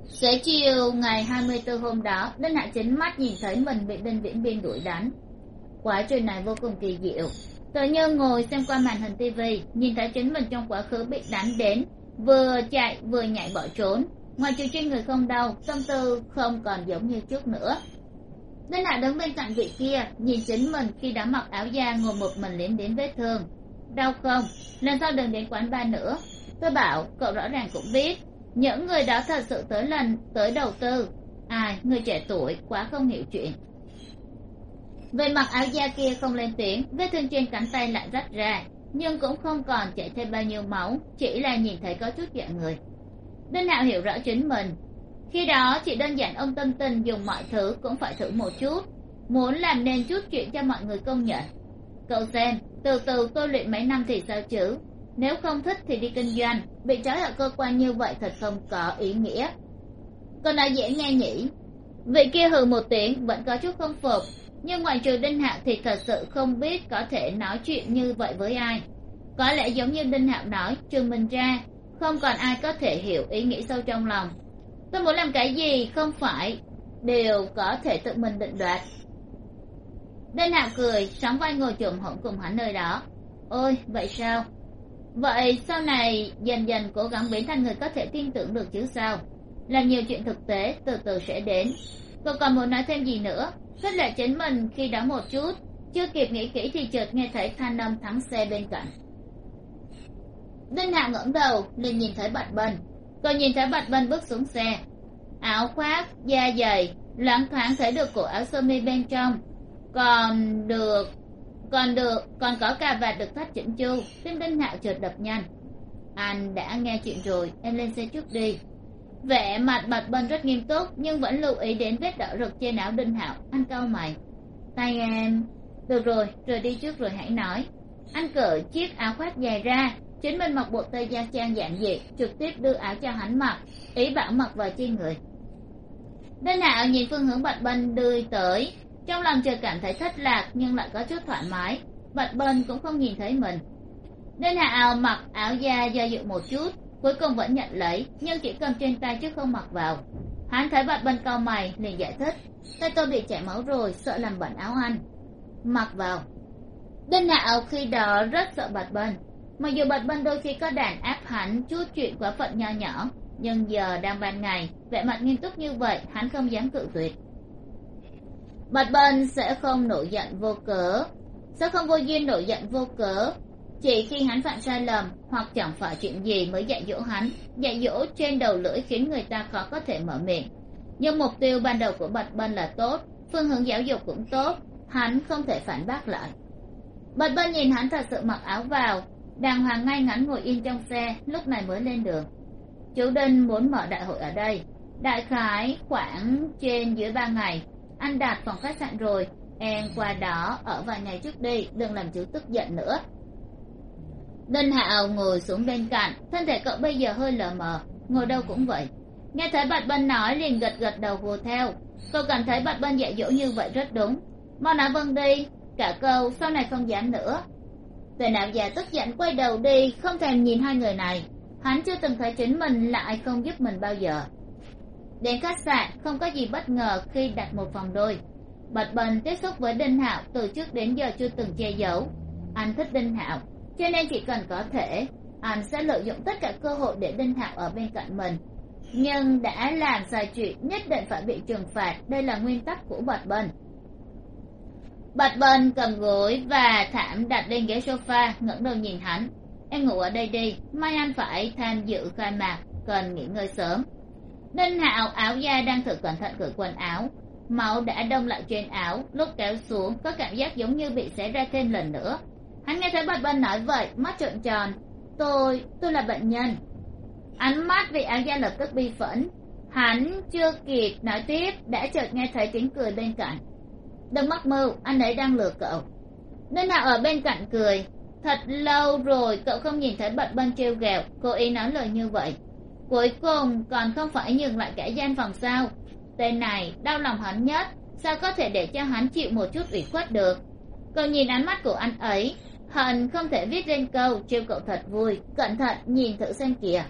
A: Xế chiều ngày hai mươi bốn hôm đó, đinh hạ chính mắt nhìn thấy mình bị đinh viễn biên đuổi đánh. Quá trình này vô cùng kỳ diệu. Tự như ngồi xem qua màn hình tv nhìn thấy chính mình trong quá khứ bị đánh đến, vừa chạy vừa nhảy bỏ trốn. Ngoài trừ trên người không đau, tâm tư không còn giống như trước nữa đinh hạ đứng bên cạnh vị kia, nhìn chính mình khi đã mặc áo da ngồi một mình liếm đến vết thương. Đau không? Lần sau đừng đến quán bar nữa. Tôi bảo, cậu rõ ràng cũng biết. Những người đó thật sự tới lần, tới đầu tư. Ai người trẻ tuổi, quá không hiểu chuyện. Về mặc áo da kia không lên tiếng, vết thương trên cánh tay lại rách ra. Nhưng cũng không còn chảy thêm bao nhiêu máu, chỉ là nhìn thấy có chút dạng người. Đinh hạo hiểu rõ chính mình khi đó, chỉ đơn giản ông tâm tình dùng mọi thứ cũng phải thử một chút. Muốn làm nên chút chuyện cho mọi người công nhận. Cậu xem, từ từ tôi luyện mấy năm thì sao chứ? Nếu không thích thì đi kinh doanh. Bị trói ở cơ quan như vậy thật không có ý nghĩa. Còn nói dễ nghe nhỉ? Vị kia hừ một tiếng, vẫn có chút không phục. Nhưng ngoài trừ đinh hạo thì thật sự không biết có thể nói chuyện như vậy với ai. Có lẽ giống như đinh hạo nói, trừ mình ra, không còn ai có thể hiểu ý nghĩ sâu trong lòng tôi muốn làm cái gì không phải đều có thể tự mình định đoạt. Đinh hạo cười, sóng vai ngồi chồm hổn cùng hắn nơi đó. Ôi, vậy sao? Vậy sau này dần dần cố gắng biến thành người có thể tin tưởng được chứ sao? Làm nhiều chuyện thực tế, từ từ sẽ đến. Cậu còn muốn nói thêm gì nữa? Khích lệ chính mình khi đó một chút. Chưa kịp nghĩ kỹ thì chợt nghe thấy thanh âm thắng xe bên cạnh. Đinh hạo ngẩng đầu, liền nhìn thấy bạch bần tôi nhìn thấy bạch bân bước xuống xe. Áo khoác, da dày loáng thoáng thấy được cổ áo sơ mi bên trong. Còn được còn được, còn có cà vạt được thắt chỉnh chu tim đinh hạo chợt đập nhanh. Anh đã nghe chuyện rồi, em lên xe trước đi. Vẻ mặt bạch bân rất nghiêm túc, nhưng vẫn lưu ý đến vết đỏ rực trên áo đinh hạo. Anh cau mày. Tay em. Được rồi rồi đi trước rồi hãy nói. Anh cởi chiếc áo khoác dài ra chính mình mặc bộ tây da trang giản dị trực tiếp đưa áo cho hắn mặc, ý bảo mặc vào trên người. Đinh hạo nhìn phương hướng bạch bân đưa tới. Trong lòng chợt cảm thấy thất lạc, nhưng lại có chút thoải mái. Bạch bân cũng không nhìn thấy mình. Đinh hạo mặc, áo da do dự một chút, cuối cùng vẫn nhận lấy, nhưng chỉ cầm trên tay chứ không mặc vào. Hắn thấy bạch bân cau mày, liền giải thích. Tay tôi bị chảy máu rồi, sợ làm bẩn áo anh. Mặc vào. Đinh hạo khi đó, rất sợ bạch bân mặc dù bạch bân đôi khi có đàn áp hắn chút chuyện quá phận nho nhỏ, nhưng giờ đang ban ngày, vẻ mặt nghiêm túc như vậy, hắn không dám cự tuyệt. Bạch bân sẽ không nổi giận vô cớ. Sẽ không vô duyên nổi giận vô cớ. Chỉ khi hắn phạm sai lầm, hoặc chẳng phải chuyện gì mới dạy dỗ hắn, dạy dỗ trên đầu lưỡi khiến người ta khó có thể mở miệng. Nhưng mục tiêu ban đầu của bạch bân là tốt, phương hướng giáo dục cũng tốt, hắn không thể phản bác lại. Bạch bân nhìn hắn thật sự mặc áo vào đàng hoàng ngay ngắn ngồi yên trong xe, lúc này mới lên đường. Chú đinh muốn mở đại hội ở đây. Đại khái khoảng trên dưới ba ngày, anh đạt phòng khách sạn rồi, em qua đó ở vài ngày trước đi, đừng làm chú tức giận nữa. Đinh hạo ngồi xuống bên cạnh, thân thể cậu bây giờ hơi lờ mờ, ngồi đâu cũng vậy. Nghe thấy bạch bân nói liền gật gật đầu hùa theo. Cậu cảm thấy bạch bân dạy dỗ như vậy rất đúng. Mau nói vâng đi, cả câu sau này không dám nữa tề nạo già tức giận quay đầu đi, không thèm nhìn hai người này. Hắn chưa từng thấy chính mình lại không giúp mình bao giờ. Đến khách sạn, không có gì bất ngờ khi đặt một phòng đôi. Bạch bần tiếp xúc với đinh hạo từ trước đến giờ chưa từng che giấu. Anh thích đinh hạo, cho nên chỉ cần có thể, anh sẽ lợi dụng tất cả cơ hội để đinh hạo ở bên cạnh mình. Nhưng đã làm sai chuyện, nhất định phải bị trừng phạt. Đây là nguyên tắc của bạch bần bạch bên cầm gối và thảm đặt lên ghế sofa, ngẩng đầu nhìn hắn. Em ngủ ở đây đi, mai anh phải tham dự khai mạc, cần nghỉ ngơi sớm. Ninh hạo áo da đang thử cẩn thận cởi quần áo. Máu đã đông lại trên áo, lúc kéo xuống, có cảm giác giống như bị xé ra thêm lần nữa. Hắn nghe thấy bạch bân nói vậy, mắt trợn tròn. Tôi tôi là bệnh nhân. Ánh mắt vì áo da lập tức bi phẫn. Hắn chưa kịp nói tiếp, đã chợt nghe thấy tiếng cười bên cạnh đừng mắc mưu, anh ấy đang lừa cậu. Nên nào ở bên cạnh cười? Thật lâu rồi, cậu không nhìn thấy bạch bân trêu ghẹo cô ý nói lời như vậy. Cuối cùng, còn không phải nhường lại kẻ gian phòng sao? Tên này, đau lòng hắn nhất, sao có thể để cho hắn chịu một chút ủy khuất được? Cậu nhìn ánh mắt của anh ấy, hận không thể viết lên câu, trêu cậu thật vui, cẩn thận nhìn thử xem kìa.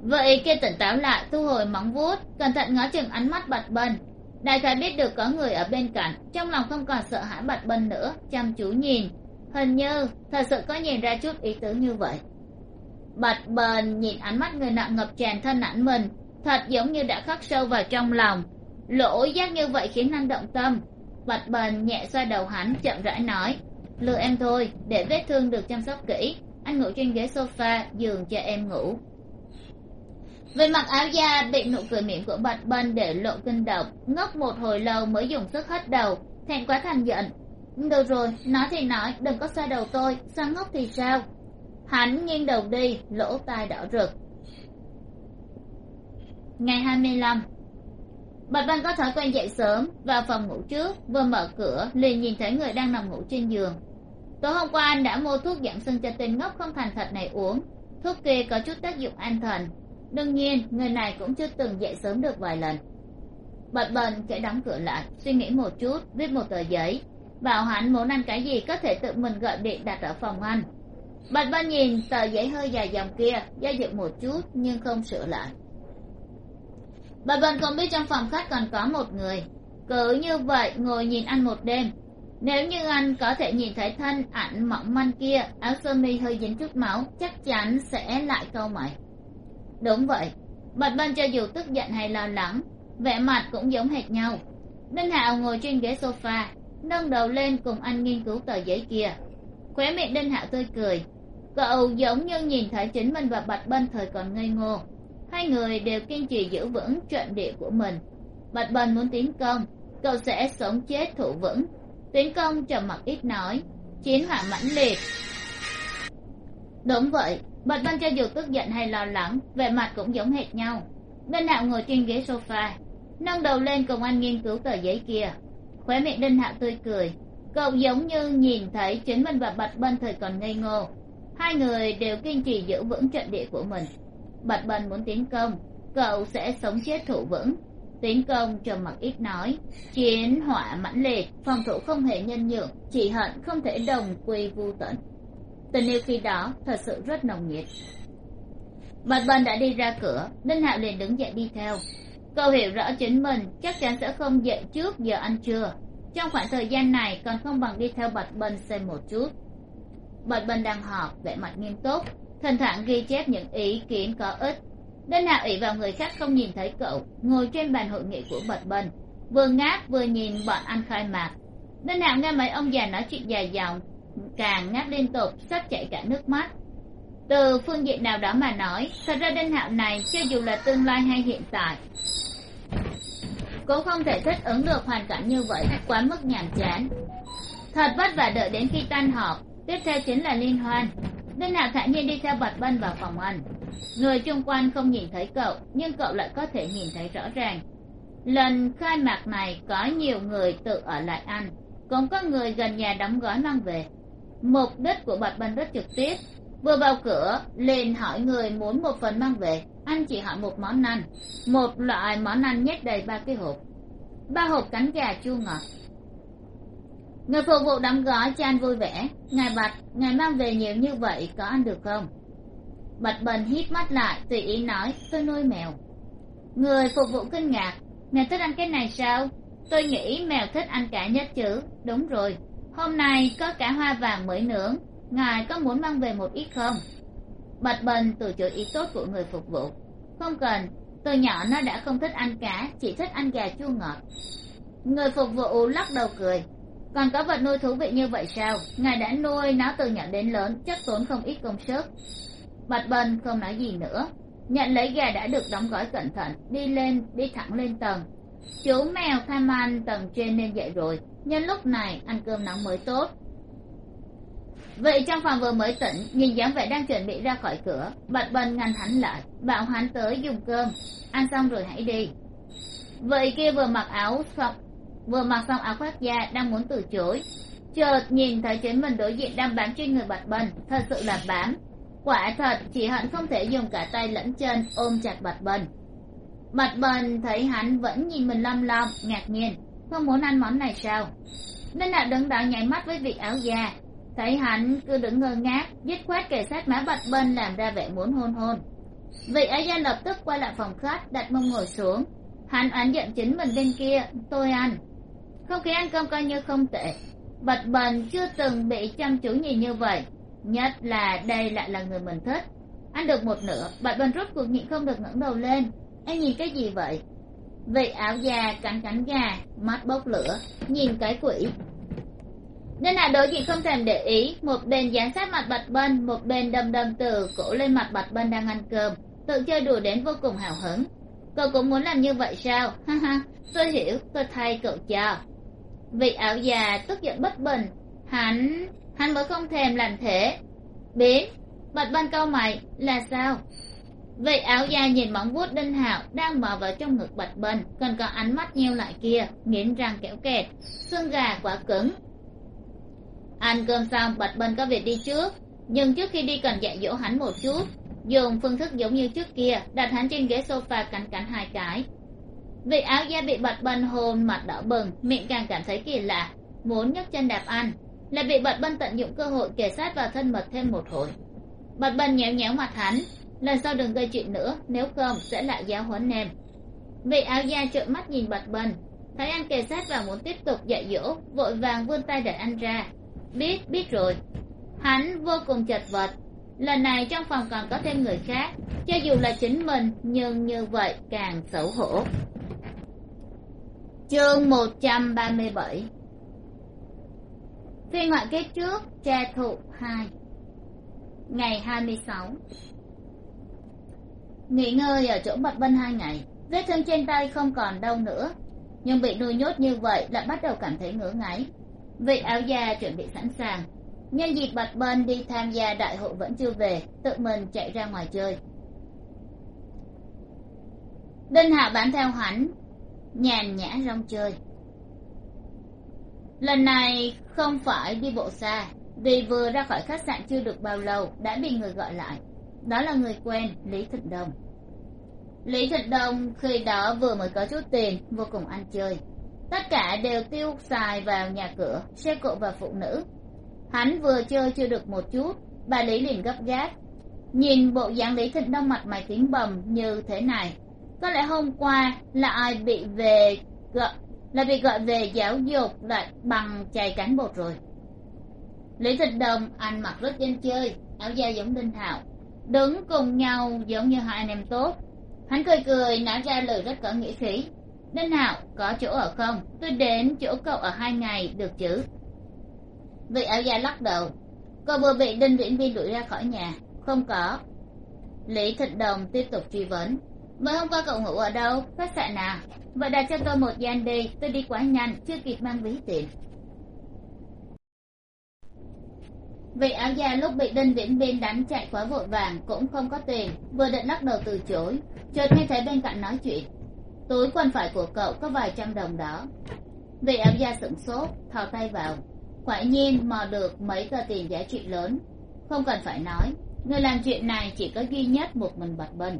A: Vậy kia tỉnh táo lại, thu hồi móng vuốt, cẩn thận ngó chừng ánh mắt bạch bân đại khái biết được có người ở bên cạnh, trong lòng không còn sợ hãi bạch bân nữa, chăm chú nhìn. Hình như, thật sự có nhìn ra chút ý tứ như vậy. Bạch bần nhìn ánh mắt người nặng ngập tràn thân ảnh mình, thật giống như đã khắc sâu vào trong lòng. Lỗ giác như vậy khiến anh động tâm. Bạch bần nhẹ xoa đầu hắn, chậm rãi nói, lừa em thôi, để vết thương được chăm sóc kỹ. Anh ngủ trên ghế sofa, giường cho em ngủ về mặt áo da bị nụ cười miệng của bạch bân để lộ kinh độc ngốc một hồi lâu mới dùng sức hất đầu thẹn quá thành giận. Được rồi, nói thì nói, đừng có xoa đầu tôi sao ngốc thì sao? Hắn nghiêng đầu đi, lỗ tai đỏ rực. Ngày hai mươi lăm bạch bân có thói quen dậy sớm, vào phòng ngủ trước, vừa mở cửa, liền nhìn thấy người đang nằm ngủ trên giường. Tối hôm qua anh đã mua thuốc giảm sưng cho tên ngốc không thành thật này uống. Thuốc kia có chút tác dụng an thần đương nhiên, người này cũng chưa từng dậy sớm được vài lần. Bạch bần kẻ đóng cửa lại, suy nghĩ một chút, viết một tờ giấy. Bảo hắn muốn ăn cái gì có thể tự mình gọi điện đặt ở phòng ăn. Bạch bần nhìn tờ giấy hơi dài dòng kia, do dự một chút nhưng không sửa lại. Bật bần không biết trong phòng khách còn có một người. Cứ như vậy ngồi nhìn ăn một đêm. Nếu như anh có thể nhìn thấy thân ảnh mỏng manh kia, áo sơ mi hơi dính chút máu, chắc chắn sẽ lại câu mày đúng vậy. Bạch bân cho dù tức giận hay lo lắng, vẻ mặt cũng giống hệt nhau. Đinh hạo ngồi trên ghế sofa, nâng đầu lên cùng anh nghiên cứu tờ giấy kia. Khóe miệng đinh hạo tươi cười. Cậu giống như nhìn thấy chính mình và bạch bân thời còn ngây ngô. Hai người đều kiên trì giữ vững trận địa của mình. Bạch bân muốn tiến công, cậu sẽ sống chết thủ vững. Tiến công trầm mặc ít nói, chiến hỏa mãnh liệt. Đúng vậy bạch vân cho dù tức giận hay lo lắng, vẻ mặt cũng giống hệt nhau. Đinh hạo ngồi trên ghế sofa, nâng đầu lên cùng anh nghiên cứu tờ giấy kia. Khóe miệng đinh hạo tươi cười, cậu giống như nhìn thấy chính mình và bạch bân thời còn ngây ngô. Hai người đều kiên trì giữ vững trận địa của mình. Bạch bân muốn tiến công, cậu sẽ sống chết thủ vững. Tiến công trầm mặc ít nói, chiến hỏa mãnh liệt, phòng thủ không hề nhân nhượng, chỉ hận không thể đồng quy vu tận tình yêu khi đó thật sự rất nồng nhiệt. Bạch bân đã đi ra cửa đinh hạo liền đứng dậy đi theo. Cậu hiểu rõ chính mình, chắc chắn sẽ không dậy trước giờ ăn trưa. Trong khoảng thời gian này, còn không bằng đi theo bạch bân xem một chút. Bạch bân đang họp, vẻ mặt nghiêm túc, thỉnh thoảng ghi chép những ý kiến có ích. Đinh hạo ỷ vào người khác không nhìn thấy cậu, ngồi trên bàn hội nghị của bạch bân vừa ngáp vừa nhìn bọn ăn khai mạc. Đinh hạo nghe mấy ông già nói chuyện dài dòng càng ngáp liên tục, sắp chảy cả nước mắt. Từ phương diện nào đó mà nói thật ra đinh hạo này cho dù là tương lai hay hiện tại, cũng không thể thích ứng được hoàn cảnh như vậy, quá mức nhàm chán. Thật vất vả đợi đến khi tan họp, tiếp theo chính là liên hoan. Đinh hạo thản nhiên đi theo bạch bân vào phòng ăn. Người chung quanh không nhìn thấy cậu, nhưng cậu lại có thể nhìn thấy rõ ràng. Lần khai mạc này, có nhiều người tự ở lại ăn, cũng có người gần nhà đóng gói mang về mục đích của bạch bần rất trực tiếp. Vừa vào cửa, liền hỏi người muốn một phần mang về. Anh chỉ hỏi một món ăn một loại món ăn nhét đầy ba cái hộp. Ba hộp cánh gà chua ngọt. Người phục vụ đóng gói cho anh vui vẻ. Ngài bạch, ngài mang về nhiều như vậy có ăn được không? Bạch bần hít mắt lại, tùy ý nói, tôi nuôi mèo. Người phục vụ kinh ngạc ngài thích ăn cái này sao? Tôi nghĩ mèo thích ăn cả nhất chứ. Đúng rồi hôm nay có cả hoa vàng mới nướng, ngài có muốn mang về một ít không? Bạch bần từ chối ý tốt của người phục vụ. Không cần, từ nhỏ nó đã không thích ăn cá, chỉ thích ăn gà chua ngọt. Người phục vụ lắc đầu cười. Còn có vật nuôi thú vị như vậy sao? Ngài đã nuôi nó từ nhỏ đến lớn, chắc tốn không ít công sức. Bạch bần không nói gì nữa. Nhận lấy gà đã được đóng gói cẩn thận, đi lên, đi thẳng lên tầng chú mèo tham ăn tầng trên nên dậy rồi. Nhân lúc này, ăn cơm nóng mới tốt. Vậy trong phòng vừa mới tỉnh, nhìn dáng vẻ đang chuẩn bị ra khỏi cửa bạch bần ngăn hắn lại, bảo hắn tới dùng cơm. Ăn xong rồi hãy đi. Vậy kia vừa mặc áo xong, vừa mặc xong áo khoác da đang muốn từ chối. Chợt nhìn thấy chính mình đối diện đang bám trên người bạch bần, thật sự là bám. Quả thật, chỉ hận không thể dùng cả tay lẫn chân ôm chặt bạch bần bạch bần thấy hắn vẫn nhìn mình lăm lăm, ngạc nhiên. Không muốn ăn món này sao? Nên là đứng đó nháy mắt với vị áo già thấy hắn cứ đứng ngơ ngác, dứt khoát kể sát má bạch bần làm ra vẻ muốn hôn hôn. Vị áo già lập tức quay lại phòng khách, đặt mông ngồi xuống. Hắn oán giận chính mình bên kia, tôi ăn. Không khí ăn cơm coi như không tệ. Bạch bần chưa từng bị chăm chú nhìn như vậy. Nhất là đây lại là người mình thích. Ăn được một nửa bạch bần rút cuộc nhịn không được ngẩng đầu lên anh nhìn cái gì vậy? Vị áo da cắn cắn gà, mắt bốc lửa, nhìn cái quỷ. Nên là đối diện không thèm để ý, một bên dán sát mặt bạch bân, một bên đâm đâm từ cổ lên mặt bạch bân đang ăn cơm. Tự chơi đùa đến vô cùng hào hứng. Cậu cũng muốn làm như vậy sao? Ha ha, tôi hiểu, tôi thay cậu cho. Vị áo già tức giận bất bình. Hắn hắn mới không thèm làm thế. Biến, bạch bân câu mày, là sao? Vị áo da nhìn móng vuốt đinh hạo đang mở vào trong ngực bạch bần còn có ánh mắt nheo lại kia, nghiến răng kéo kẹt. Xương gà quả cứng. Ăn cơm xong, bạch bần có việc đi trước. Nhưng trước khi đi cần dạy dỗ hắn một chút. Dùng phương thức giống như trước kia, đặt hắn trên ghế sofa cắn cắn hai cái. Vị áo da bị bạch bần hôn mặt đỏ bừng, miệng càng cảm thấy kỳ lạ. Muốn nhấc chân đạp ăn, lại bị bạch bần tận dụng cơ hội kề sát vào thân mật thêm một hồi. Bạch bần nhéo nhéo mặt hắn lần sau đừng gây chuyện nữa, nếu không sẽ lại giáo huấn em vị áo da trợn mắt nhìn bật bần thấy anh kề sát và muốn tiếp tục dạy dỗ, vội vàng vươn tay đẩy anh ra. Biết biết rồi. Hắn vô cùng chật vật. Lần này trong phòng còn có thêm người khác. Cho dù là chính mình, nhưng như vậy càng xấu hổ. Chương một trăm ba mươi bảy. Phiên ngoại kết trước tra thụ hai. Ngày hai mươi sáu nghỉ ngơi ở chỗ bạch vân hai ngày, vết thương trên tay không còn đau nữa. Nhưng bị nuôi nhốt như vậy lại bắt đầu cảm thấy ngứa ngáy. Vị áo da chuẩn bị sẵn sàng. Nhân dịp bạch bân đi tham gia đại hội vẫn chưa về, tự mình chạy ra ngoài chơi. Đinh hạ bán theo hắn, nhàn nhã rong chơi. Lần này không phải đi bộ xa, vì vừa ra khỏi khách sạn chưa được bao lâu đã bị người gọi lại. Đó là người quen lý thịnh đồng lý thịnh đông khi đó vừa mới có chút tiền, vô cùng ăn chơi. Tất cả đều tiêu xài vào nhà cửa, xe cộ và phụ nữ. Hắn vừa chơi chưa được một chút, bà lý liền gấp gáp. Nhìn bộ dáng lý thịnh đông mặt mày kính bầm như thế này, có lẽ hôm qua là ai bị về gọi là bị gọi về giáo dục lại bằng chày cán bột rồi. Lý thịnh đông ăn mặc rất dân chơi, áo da giống đinh hạo đứng cùng nhau giống như hai anh em tốt hắn cười cười, nói ra lời rất có nghĩa khí. Nên nào, có chỗ ở không? Tôi đến chỗ cậu ở hai ngày, được chứ? Vị áo da lắc đầu. Cậu vừa bị đinh viễn viên đuổi ra khỏi nhà. Không có. Lý thịnh đồng tiếp tục truy vấn. Mới hôm qua cậu ngủ ở đâu? Khách sạn nào vậy đặt cho tôi một gian đi. Tôi đi quá nhanh, chưa kịp mang ví tiền. Vị áo da lúc bị đinh viễn biên đánh chạy quá vội vàng cũng không có tiền, vừa định lắc đầu từ chối, chợt nghe thấy bên cạnh nói chuyện. Túi quần phải của cậu có vài trăm đồng đó. Vị áo da sửng sốt, thò tay vào. Quả nhiên, mò được mấy tờ tiền giá trị lớn. Không cần phải nói, người làm chuyện này chỉ có duy nhất một mình bật bình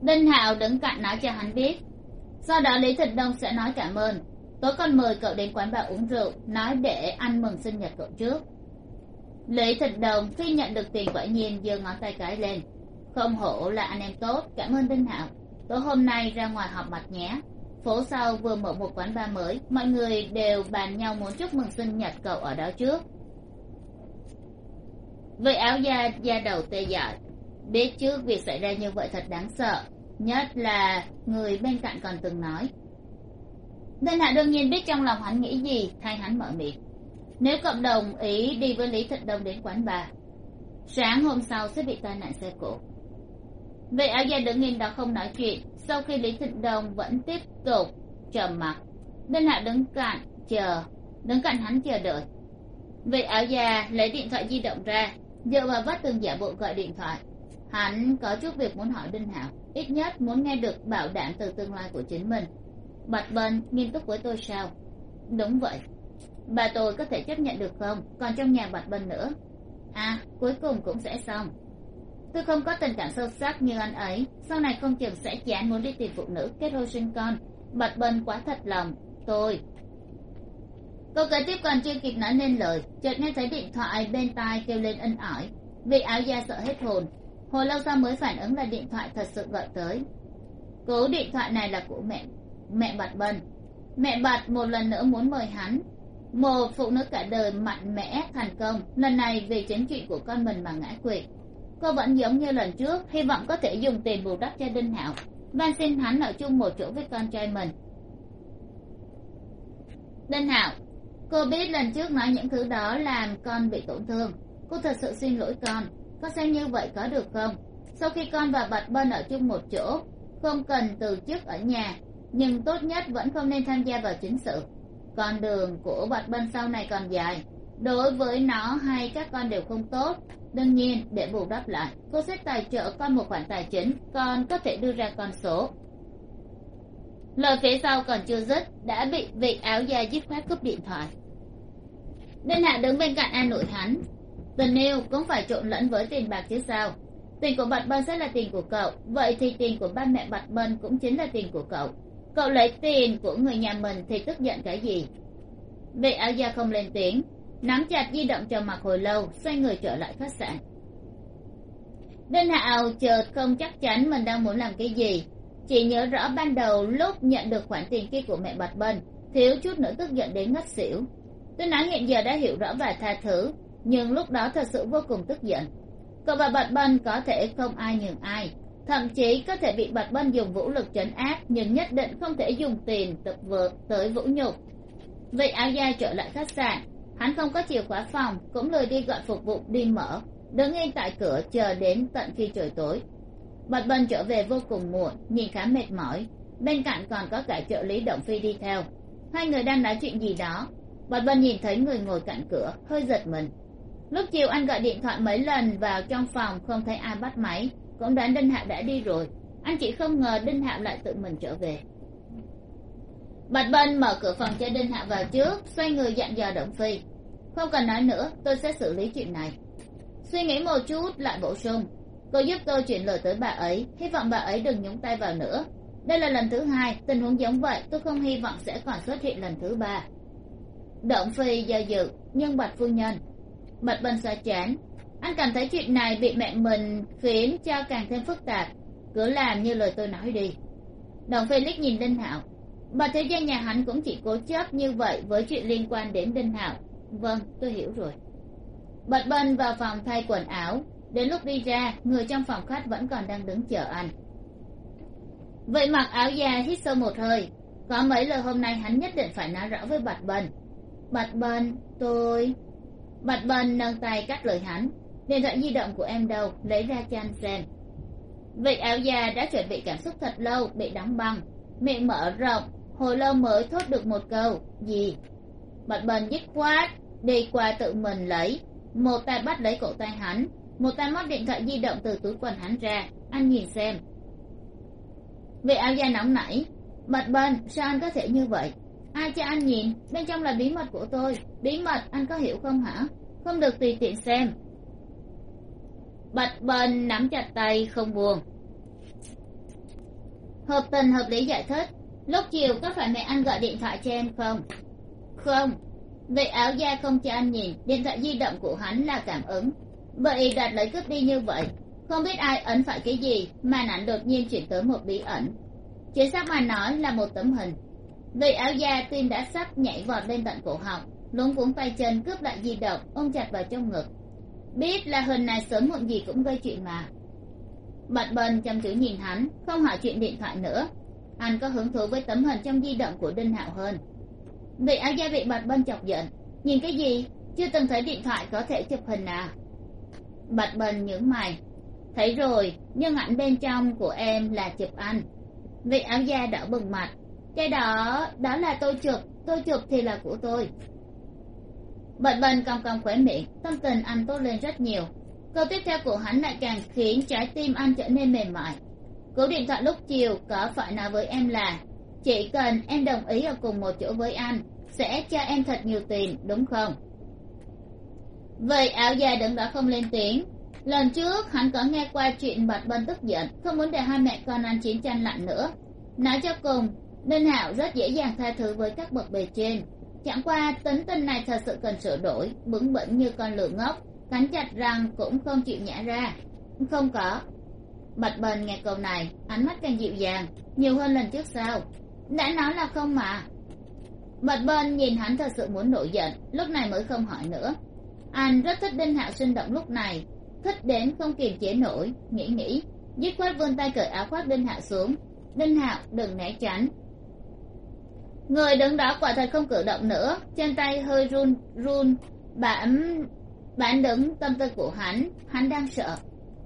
A: đinh hạo đứng cạnh nói cho hắn biết. Sau đó lý thịnh đông sẽ nói cảm ơn tối còn mời cậu đến quán bar uống rượu, nói để ăn mừng sinh nhật cậu trước. Lý thịnh đồng khi nhận được tiền quả nhiên giơ ngón tay cái lên. Không hổ là anh em tốt, cảm ơn tinh hạo. Tối hôm nay ra ngoài họp mặt nhé. Phố sau vừa mở một quán bar mới, mọi người đều bàn nhau muốn chúc mừng sinh nhật cậu ở đó trước. Vậy áo da da đầu tê dại, biết trước việc xảy ra như vậy thật đáng sợ, nhất là người bên cạnh còn từng nói đinh hạ đương nhiên biết trong lòng hắn nghĩ gì, thay hắn mở miệng. Nếu cộng đồng ý đi với lý thịnh đông đến quán bà sáng hôm sau sẽ bị tai nạn xe cộ. Vị áo da đứng nhìn đó không nói chuyện, sau khi lý thịnh đông vẫn tiếp tục trầm mặc đinh hạ đứng cạnh chờ, đứng cạnh hắn chờ đợi. Vị áo già lấy điện thoại di động ra, dựa vào vách tường giả bộ gọi điện thoại. Hắn có chút việc muốn hỏi đinh hạo, ít nhất muốn nghe được bảo đảm từ tương lai của chính mình bạch Vân, nghiêm túc với tôi sao? Đúng vậy. Bà tôi có thể chấp nhận được không? Còn trong nhà bạch Vân nữa. À cuối cùng cũng sẽ xong. Tôi không có tình cảm sâu sắc như anh ấy. Sau này không chừng sẽ chán muốn đi tìm phụ nữ kết hôn sinh con. Bạch Vân quá thật lòng. Tôi. Cô kế tiếp còn chưa kịp nói nên lời, chợt nghe thấy điện thoại bên tai kêu lên ân ỏi. Vị áo da sợ hết hồn. Hồi lâu sau mới phản ứng là điện thoại thật sự gọi tới. Cố điện thoại này là của mẹ mẹ bạch bần. Mẹ bạch một lần nữa muốn mời hắn. Một phụ nữ cả đời mạnh mẽ, thành công, lần này vì chính chuyện của con mình mà ngã quỵ. Cô vẫn giống như lần trước, hy vọng có thể dùng tiền bù đắp cho đinh hảo van xin hắn ở chung một chỗ với con trai mình. Đinh hảo cô biết lần trước nói những thứ đó làm con bị tổn thương. Cô thật sự xin lỗi con, có xem như vậy có được không? Sau khi con và bạch bân ở chung một chỗ, không cần từ chức ở nhà nhưng tốt nhất vẫn không nên tham gia vào chính sự. Con đường của bạch bân sau này còn dài. Đối với nó hay các con đều không tốt. Đương nhiên, để bù đắp lại, cô sẽ tài trợ con một khoản tài chính. Con có thể đưa ra con số. Lời phía sau còn chưa dứt, đã bị vị áo da dứt khoát cúp điện thoại. Đinh hạ đứng bên cạnh an nội hắn tình yêu cũng phải trộn lẫn với tiền bạc chứ sao? Tiền của bạch bân sẽ là tiền của cậu, vậy thì tiền của ba mẹ bạch bân cũng chính là tiền của cậu cậu lấy tiền của người nhà mình thì tức giận cái gì? Vị áo da không lên tiếng, nắm chặt di động trong mặt hồi lâu, xoay người trở lại khách sạn. Đinh hạo chợt không chắc chắn mình đang muốn làm cái gì. Chỉ nhớ rõ ban đầu lúc nhận được khoản tiền kia của mẹ bạch bân thiếu chút nữa tức giận đến ngất xỉu. Tôi nói hiện giờ đã hiểu rõ và tha thứ, nhưng lúc đó thật sự vô cùng tức giận. Cậu và bạch bân có thể không ai nhường ai thậm chí có thể bị bạch bân dùng vũ lực trấn áp, nhưng nhất định không thể dùng tiền tập vượt tới vũ nhục. Vị áo da trở lại khách sạn, hắn không có chìa khóa phòng, cũng lười đi gọi phục vụ đi mở, đứng yên tại cửa chờ đến tận khi trời tối. Bạch Bân trở về vô cùng muộn, nhìn khá mệt mỏi. Bên cạnh còn có cả trợ lý động phi đi theo. Hai người đang nói chuyện gì đó. Bạch Bân nhìn thấy người ngồi cạnh cửa, hơi giật mình. Lúc chiều anh gọi điện thoại mấy lần vào trong phòng không thấy ai bắt máy cũng đoán đinh hạo đã đi rồi. Anh chỉ không ngờ đinh hạo lại tự mình trở về. Bạch bân mở cửa phòng cho đinh hạo vào trước, xoay người dặn dò động phi. Không cần nói nữa, tôi sẽ xử lý chuyện này. Suy nghĩ một chút, lại bổ sung. Cô giúp tôi chuyển lời tới bà ấy, hy vọng bà ấy đừng nhúng tay vào nữa. Đây là lần thứ hai, tình huống giống vậy, tôi không hy vọng sẽ còn xuất hiện lần thứ ba. Động phi do dự, nhưng bạch phu nhân. Bạch bân xoa chán anh cảm thấy chuyện này bị mẹ mình khiến cho càng thêm phức tạp. Cứ làm như lời tôi nói đi. Đồng felix nhìn đinh hạo. Bà thế gia nhà hắn cũng chỉ cố chấp như vậy với chuyện liên quan đến đinh hạo. Vâng tôi hiểu rồi. Bạch bân vào phòng thay quần áo. Đến lúc đi ra người trong phòng khách vẫn còn đang đứng chờ anh. Vậy mặc áo da hít sâu một hơi. Có mấy lời hôm nay hắn nhất định phải nói rõ với bạch bần. bạch bần, tôi bạch bần nâng tay cắt lời hắn điện thoại di động của em đâu? Lấy ra cho anh xem. Vị áo da đã chuẩn bị cảm xúc thật lâu, bị đóng băng. Miệng mở rộng, hồi lâu mới thốt được một câu, gì? Bật bần dứt khoát, đi qua tự mình lấy. Một tay bắt lấy cổ tay hắn, một tay móc điện thoại di động từ túi quần hắn ra. Anh nhìn xem. Vị áo da nóng nảy. Bật bần sao anh có thể như vậy? Ai cho anh nhìn? Bên trong là bí mật của tôi. Bí mật, anh có hiểu không hả? Không được tùy tiện xem bạch bần nắm chặt tay, không buồn. Hợp tình hợp lý giải thích. Lúc chiều có phải mẹ anh gọi điện thoại cho em không? Không. Vậy áo da không cho anh nhìn, điện thoại di động của hắn là cảm ứng. Vậy đặt lấy cướp đi như vậy, không biết ai ấn phải cái gì mà ảnh đột nhiên chuyển tới một bí ẩn. Chính xác mà nói là một tấm hình. Vậy áo da tim đã sắp nhảy vọt lên tận cổ họng, luống cuống tay chân cướp lại di động, ôm chặt vào trong ngực biết là hình này sớm muộn gì cũng gây chuyện mà. Bật bần chăm chú nhìn hắn, không hỏi chuyện điện thoại nữa. Anh có hứng thú với tấm hình trong di động của đinh hạo hơn vị áo da bị bật bần chọc giận. Nhìn cái gì? Chưa từng thấy điện thoại có thể chụp hình à? Bật bần nhướng mày. Thấy rồi, nhưng ảnh bên trong của em là chụp anh. Vị áo da đỏ bừng mặt. Cái đó đó là tôi chụp. Tôi chụp thì là của tôi bạch bần cong cong khóe miệng, tâm tình anh tốt lên rất nhiều. Câu tiếp theo của hắn lại càng khiến trái tim anh trở nên mềm mại. Cú điện thoại lúc chiều có phải nói với em là, chỉ cần em đồng ý ở cùng một chỗ với anh, sẽ cho em thật nhiều tiền, đúng không? Vậy áo dài đứng đó không lên tiếng. Lần trước hắn có nghe qua chuyện bạch bân tức giận, không muốn để hai mẹ con ăn chiến tranh lạnh nữa. Nói cho cùng ninh hạo rất dễ dàng tha thứ với các bậc bề trên chẳng qua, tính tình này thật sự cần sửa đổi, bướng bỉnh như con lửa ngốc. Cắn chặt răng cũng không chịu nhả ra. Không có. Bạch bần nghe câu này, ánh mắt càng dịu dàng, nhiều hơn lần trước sao đã nói là không mà. Bạch bần nhìn hắn thật sự muốn nổi giận, lúc này mới không hỏi nữa. Anh rất thích đinh hạo sinh động lúc này. Thích đến không kiềm chế nổi, nghĩ nghĩ. Dứt khoát vươn tay cởi áo khoác đinh hạo xuống. Đinh hạo đừng né tránh người đứng đó quả thật không cử động nữa. Chân tay hơi run run. Bản bản đứng, tâm tư của hắn hắn đang sợ.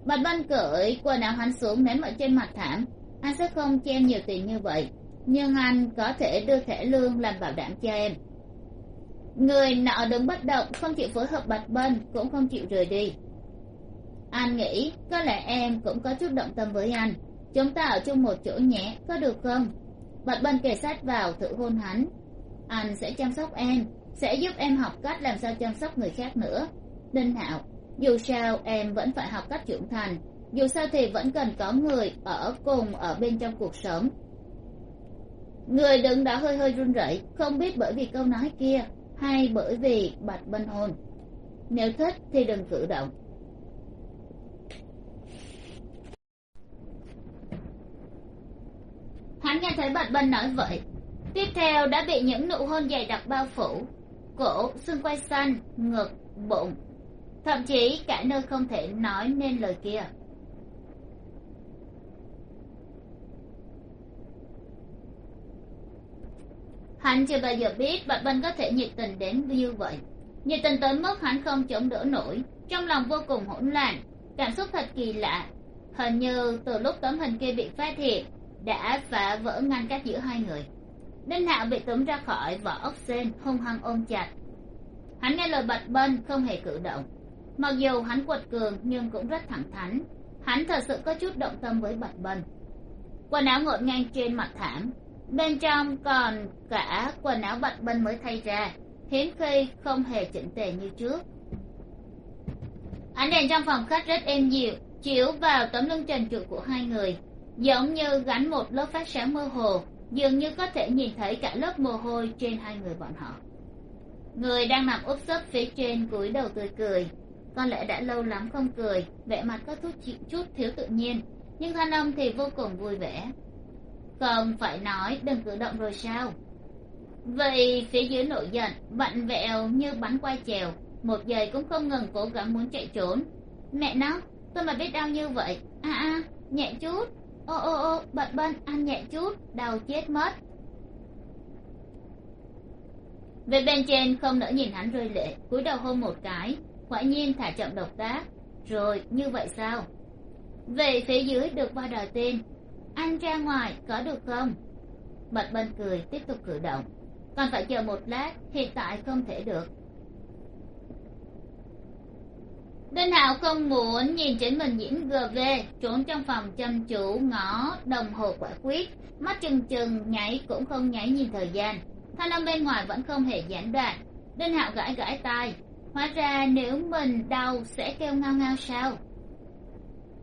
A: Bạch bân cởi quần áo hắn xuống, ném ở trên mặt thảm. Anh sẽ không cho em nhiều tiền như vậy, nhưng anh có thể đưa thẻ lương làm bảo đảm cho em. Người nọ đứng bất động, không chịu phối hợp bạch bân cũng không chịu rời đi. Anh nghĩ, có lẽ em cũng có chút động tâm với anh. Chúng ta ở chung một chỗ nhé, có được không? Bạch bân kề sát vào, thử hôn hắn. Anh sẽ chăm sóc em, sẽ giúp em học cách làm sao chăm sóc người khác nữa. Đinh hạo, dù sao em vẫn phải học cách trưởng thành, dù sao thì vẫn cần có người ở cùng ở bên trong cuộc sống. Người đứng đó hơi hơi run rẩy, không biết bởi vì câu nói kia hay bởi vì bạch bân hôn. Nếu thích thì đừng cử động. Hắn nghe thấy bạch bân nói vậy. Tiếp theo đã bị những nụ hôn dày đặc bao phủ, cổ, xương quay xanh, ngực, bụng, thậm chí cả nơi không thể nói nên lời kia. Hắn chưa bao giờ biết bạch bân có thể nhiệt tình đến như vậy. Nhiệt tình tới mức hắn không chống đỡ nổi, trong lòng vô cùng hỗn loạn, cảm xúc thật kỳ lạ. Hình như từ lúc tấm hình kia bị phát hiện đã phá vỡ ngăn cách giữa hai người. Đinh hạo bị túm ra khỏi vỏ ốc sên hung hăng ôm chặt. Hắn nghe lời bạch bân, không hề cử động. Mặc dù hắn quật cường nhưng cũng rất thẳng thắn. Hắn thật sự có chút động tâm với bạch bân. Quần áo ngổn ngang trên mặt thảm. Bên trong còn cả quần áo bạch bân mới thay ra, hiếm khi không hề chỉnh tề như trước. Ánh đèn trong phòng khách rất êm dịu, chiếu vào tấm lưng trần trụi của hai người giống như gắn một lớp phát sáng mơ hồ, dường như có thể nhìn thấy cả lớp mồ hôi trên hai người bọn họ. Người đang nằm úp sấp phía trên cúi đầu tươi cười. Có lẽ đã lâu lắm không cười, vẻ mặt có chút chút thiếu tự nhiên, nhưng thanh âm thì vô cùng vui vẻ. Không phải nói đừng cử động rồi sao? Vậy phía dưới nổi giận, vặn vẹo như bắn quay chèo, một giây cũng không ngừng cố gắng muốn chạy trốn. Mẹ nó, tôi mà biết đau như vậy, a a, nhẹ chút ô ô ô bận bên ăn nhẹ chút, đau chết mất. Về bên trên không nỡ nhìn hắn rơi lệ, cúi đầu hôn một cái, quả nhiên thả chậm động tác. Rồi, như vậy sao? Về phía dưới được qua đòi tên, anh ra ngoài có được không? Bật bên cười, tiếp tục cử động. Còn phải chờ một lát, hiện tại không thể được. Đinh hạo không muốn nhìn chính mình nhiễm gv trốn trong phòng chăm chú ngõ đồng hồ quả quyết. Mắt chừng chừng, nháy cũng không nháy nhìn thời gian. Thanh âm bên ngoài vẫn không hề gián đoạn. Đinh hạo gãi gãi tai. Hóa ra nếu mình đau sẽ kêu ngao ngao sao?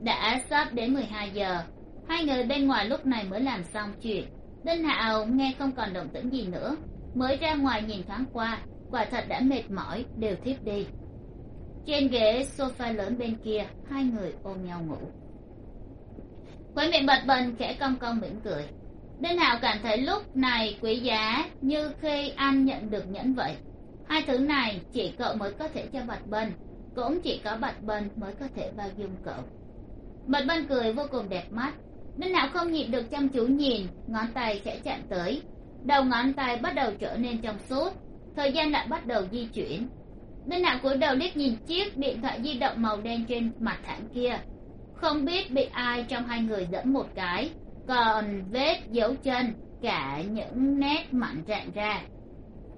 A: Đã sắp đến mười hai giờ. Hai người bên ngoài lúc này mới làm xong chuyện. Đinh hạo nghe không còn động tĩnh gì nữa. Mới ra ngoài nhìn thoáng qua, quả thật đã mệt mỏi, đều thiếp đi trên ghế sofa lớn bên kia, hai người ôm nhau ngủ. Khóe miệng bật bần khẽ cong cong mỉm cười. Đinh hạo cảm thấy lúc này quý giá như khi anh nhận được nhẫn vậy? Hai thứ này chỉ cậu mới có thể cho bạch bần cũng chỉ có bạch bần mới có thể bao dung cậu. Bạch bần cười vô cùng đẹp mắt. Đinh hạo không nhịn được chăm chú nhìn, ngón tay khẽ chạm tới. Đầu ngón tay bắt đầu trở nên trong suốt. Thời gian lại bắt đầu di chuyển đinh hạo cúi đầu liếc nhìn chiếc điện thoại di động màu đen trên mặt thảm kia, không biết bị ai trong hai người dẫm một cái, còn vết dấu chân, cả những nét mặn rạn ra.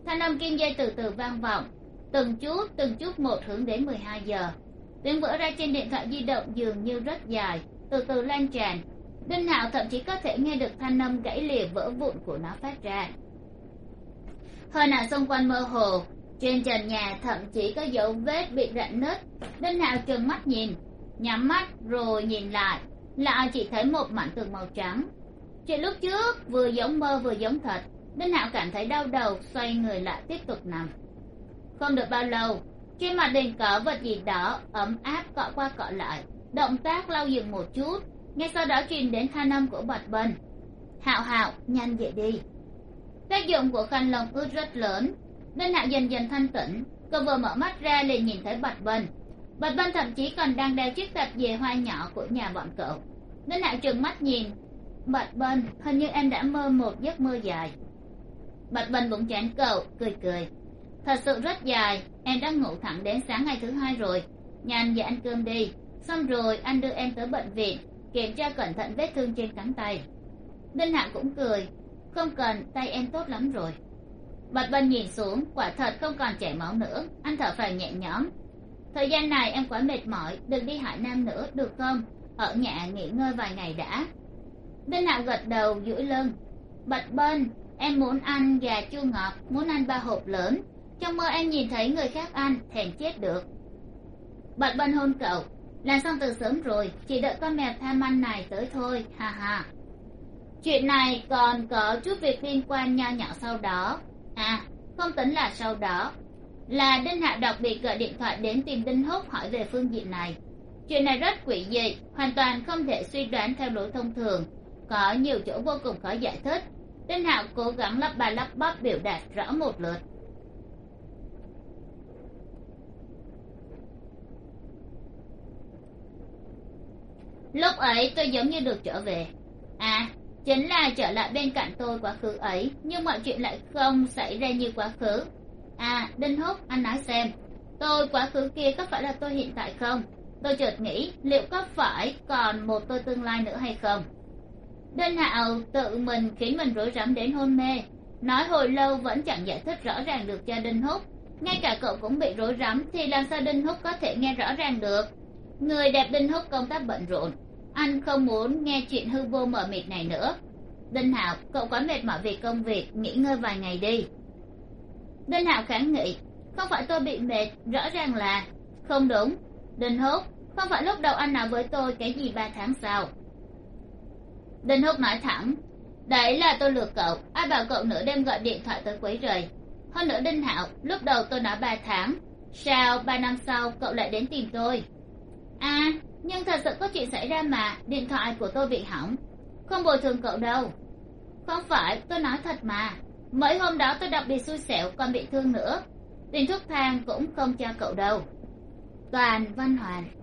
A: Thanh âm kim dây từ từ vang vọng, từng chút từng chút một hướng đến mười hai giờ. Tiếng vỡ ra trên điện thoại di động dường như rất dài, từ từ lan tràn. Đinh hạo thậm chí có thể nghe được thanh âm gãy lìa vỡ vụn của nó phát ra. Hơi nào xung quanh mơ hồ trên trần nhà thậm chí có dấu vết bị rạn nứt. Đinh hạo trừng mắt nhìn, nhắm mắt rồi nhìn lại lại chỉ thấy một mảnh tường màu trắng. Chuyện lúc trước vừa giống mơ vừa giống thật đinh hạo cảm thấy đau đầu, xoay người lại tiếp tục nằm. Không được bao lâu trên mặt đình có vật gì đó ấm áp cọ qua cọ lại, động tác lau dừng một chút, ngay sau đó truyền đến thanh âm của bạch bần hạo hạo, nhanh vậy đi. Tác dụng của khăn lông ướt rất lớn đinh hạo dần dần thanh tỉnh cô vừa mở mắt ra liền nhìn thấy bạch vân. Bạch vân thậm chí còn đang đeo chiếc tạp dề hoa nhỏ của nhà bọn cậu. Đinh hạo trừng mắt nhìn. Bạch vân, hình như em đã mơ một giấc mơ dài. Bạch vân bụng chán cậu, cười cười. Thật sự rất dài, em đã ngủ thẳng đến sáng ngày thứ hai rồi. Nhanh về ăn cơm đi. Xong rồi, anh đưa em tới bệnh viện, kiểm tra cẩn thận vết thương trên cánh tay. Đinh hạo cũng cười. Không cần, tay em tốt lắm rồi bạch vân nhìn xuống quả thật không còn chảy máu nữa. Anh thở phào nhẹ nhõm. Thời gian này em quá mệt mỏi đừng đi hải nam nữa được không? Ở nhà nghỉ ngơi vài ngày đã. Đinh hạo gật đầu duỗi lưng. Bạch bên, em muốn ăn gà chua ngọt muốn ăn ba hộp lớn. Trong mơ em nhìn thấy người khác ăn thèm chết được. Bạch bên hôn cậu. Làm xong từ sớm rồi chỉ đợi con mèo tham ăn này tới thôi ha ha. Chuyện này còn có chút việc liên quan nho nhỏ sau đó à không tính là sau đó là đinh hạ đặc biệt gọi điện thoại đến tìm đinh húc hỏi về phương diện này. Chuyện này rất quỷ dị, hoàn toàn không thể suy đoán theo lối thông thường. Có nhiều chỗ vô cùng khó giải thích. Đinh hạo cố gắng lắp ba lắp bắp biểu đạt rõ một lượt. Lúc ấy tôi giống như được trở về. À chính là trở lại bên cạnh tôi quá khứ ấy, nhưng mọi chuyện lại không xảy ra như quá khứ. À đinh húc, anh nói xem, tôi quá khứ kia có phải là tôi hiện tại không? Tôi chợt nghĩ, liệu có phải còn một tôi tương lai nữa hay không? Đinh hạo tự mình khiến mình rối rắm đến hôn mê. Nói hồi lâu vẫn chẳng giải thích rõ ràng được cho đinh húc. Ngay cả cậu cũng bị rối rắm thì làm sao đinh húc có thể nghe rõ ràng được? Người đẹp đinh húc công tác bận rộn anh không muốn nghe chuyện hư vô mờ mịt này nữa. Đinh hạo, cậu quá mệt mỏi vì công việc, nghỉ ngơi vài ngày đi. Đinh hạo kháng nghị, không phải tôi bị mệt, rõ ràng là, không đúng. Đinh húc không phải lúc đầu anh nói với tôi cái gì ba tháng sau. Đinh húc nói thẳng, đấy là tôi lừa cậu, ai bảo cậu nửa đêm gọi điện thoại tới quấy rầy. Hơn nữa đinh hạo, lúc đầu tôi nói ba tháng, sao ba năm sau cậu lại đến tìm tôi? À nhưng thật sự có chuyện xảy ra mà, điện thoại của tôi bị hỏng. Không bồi thường cậu đâu. Không phải, tôi nói thật mà. Mấy hôm đó tôi đặc biệt xui xẻo, còn bị thương nữa. Tiền thuốc thang cũng không cho cậu đâu. Toàn văn hoàn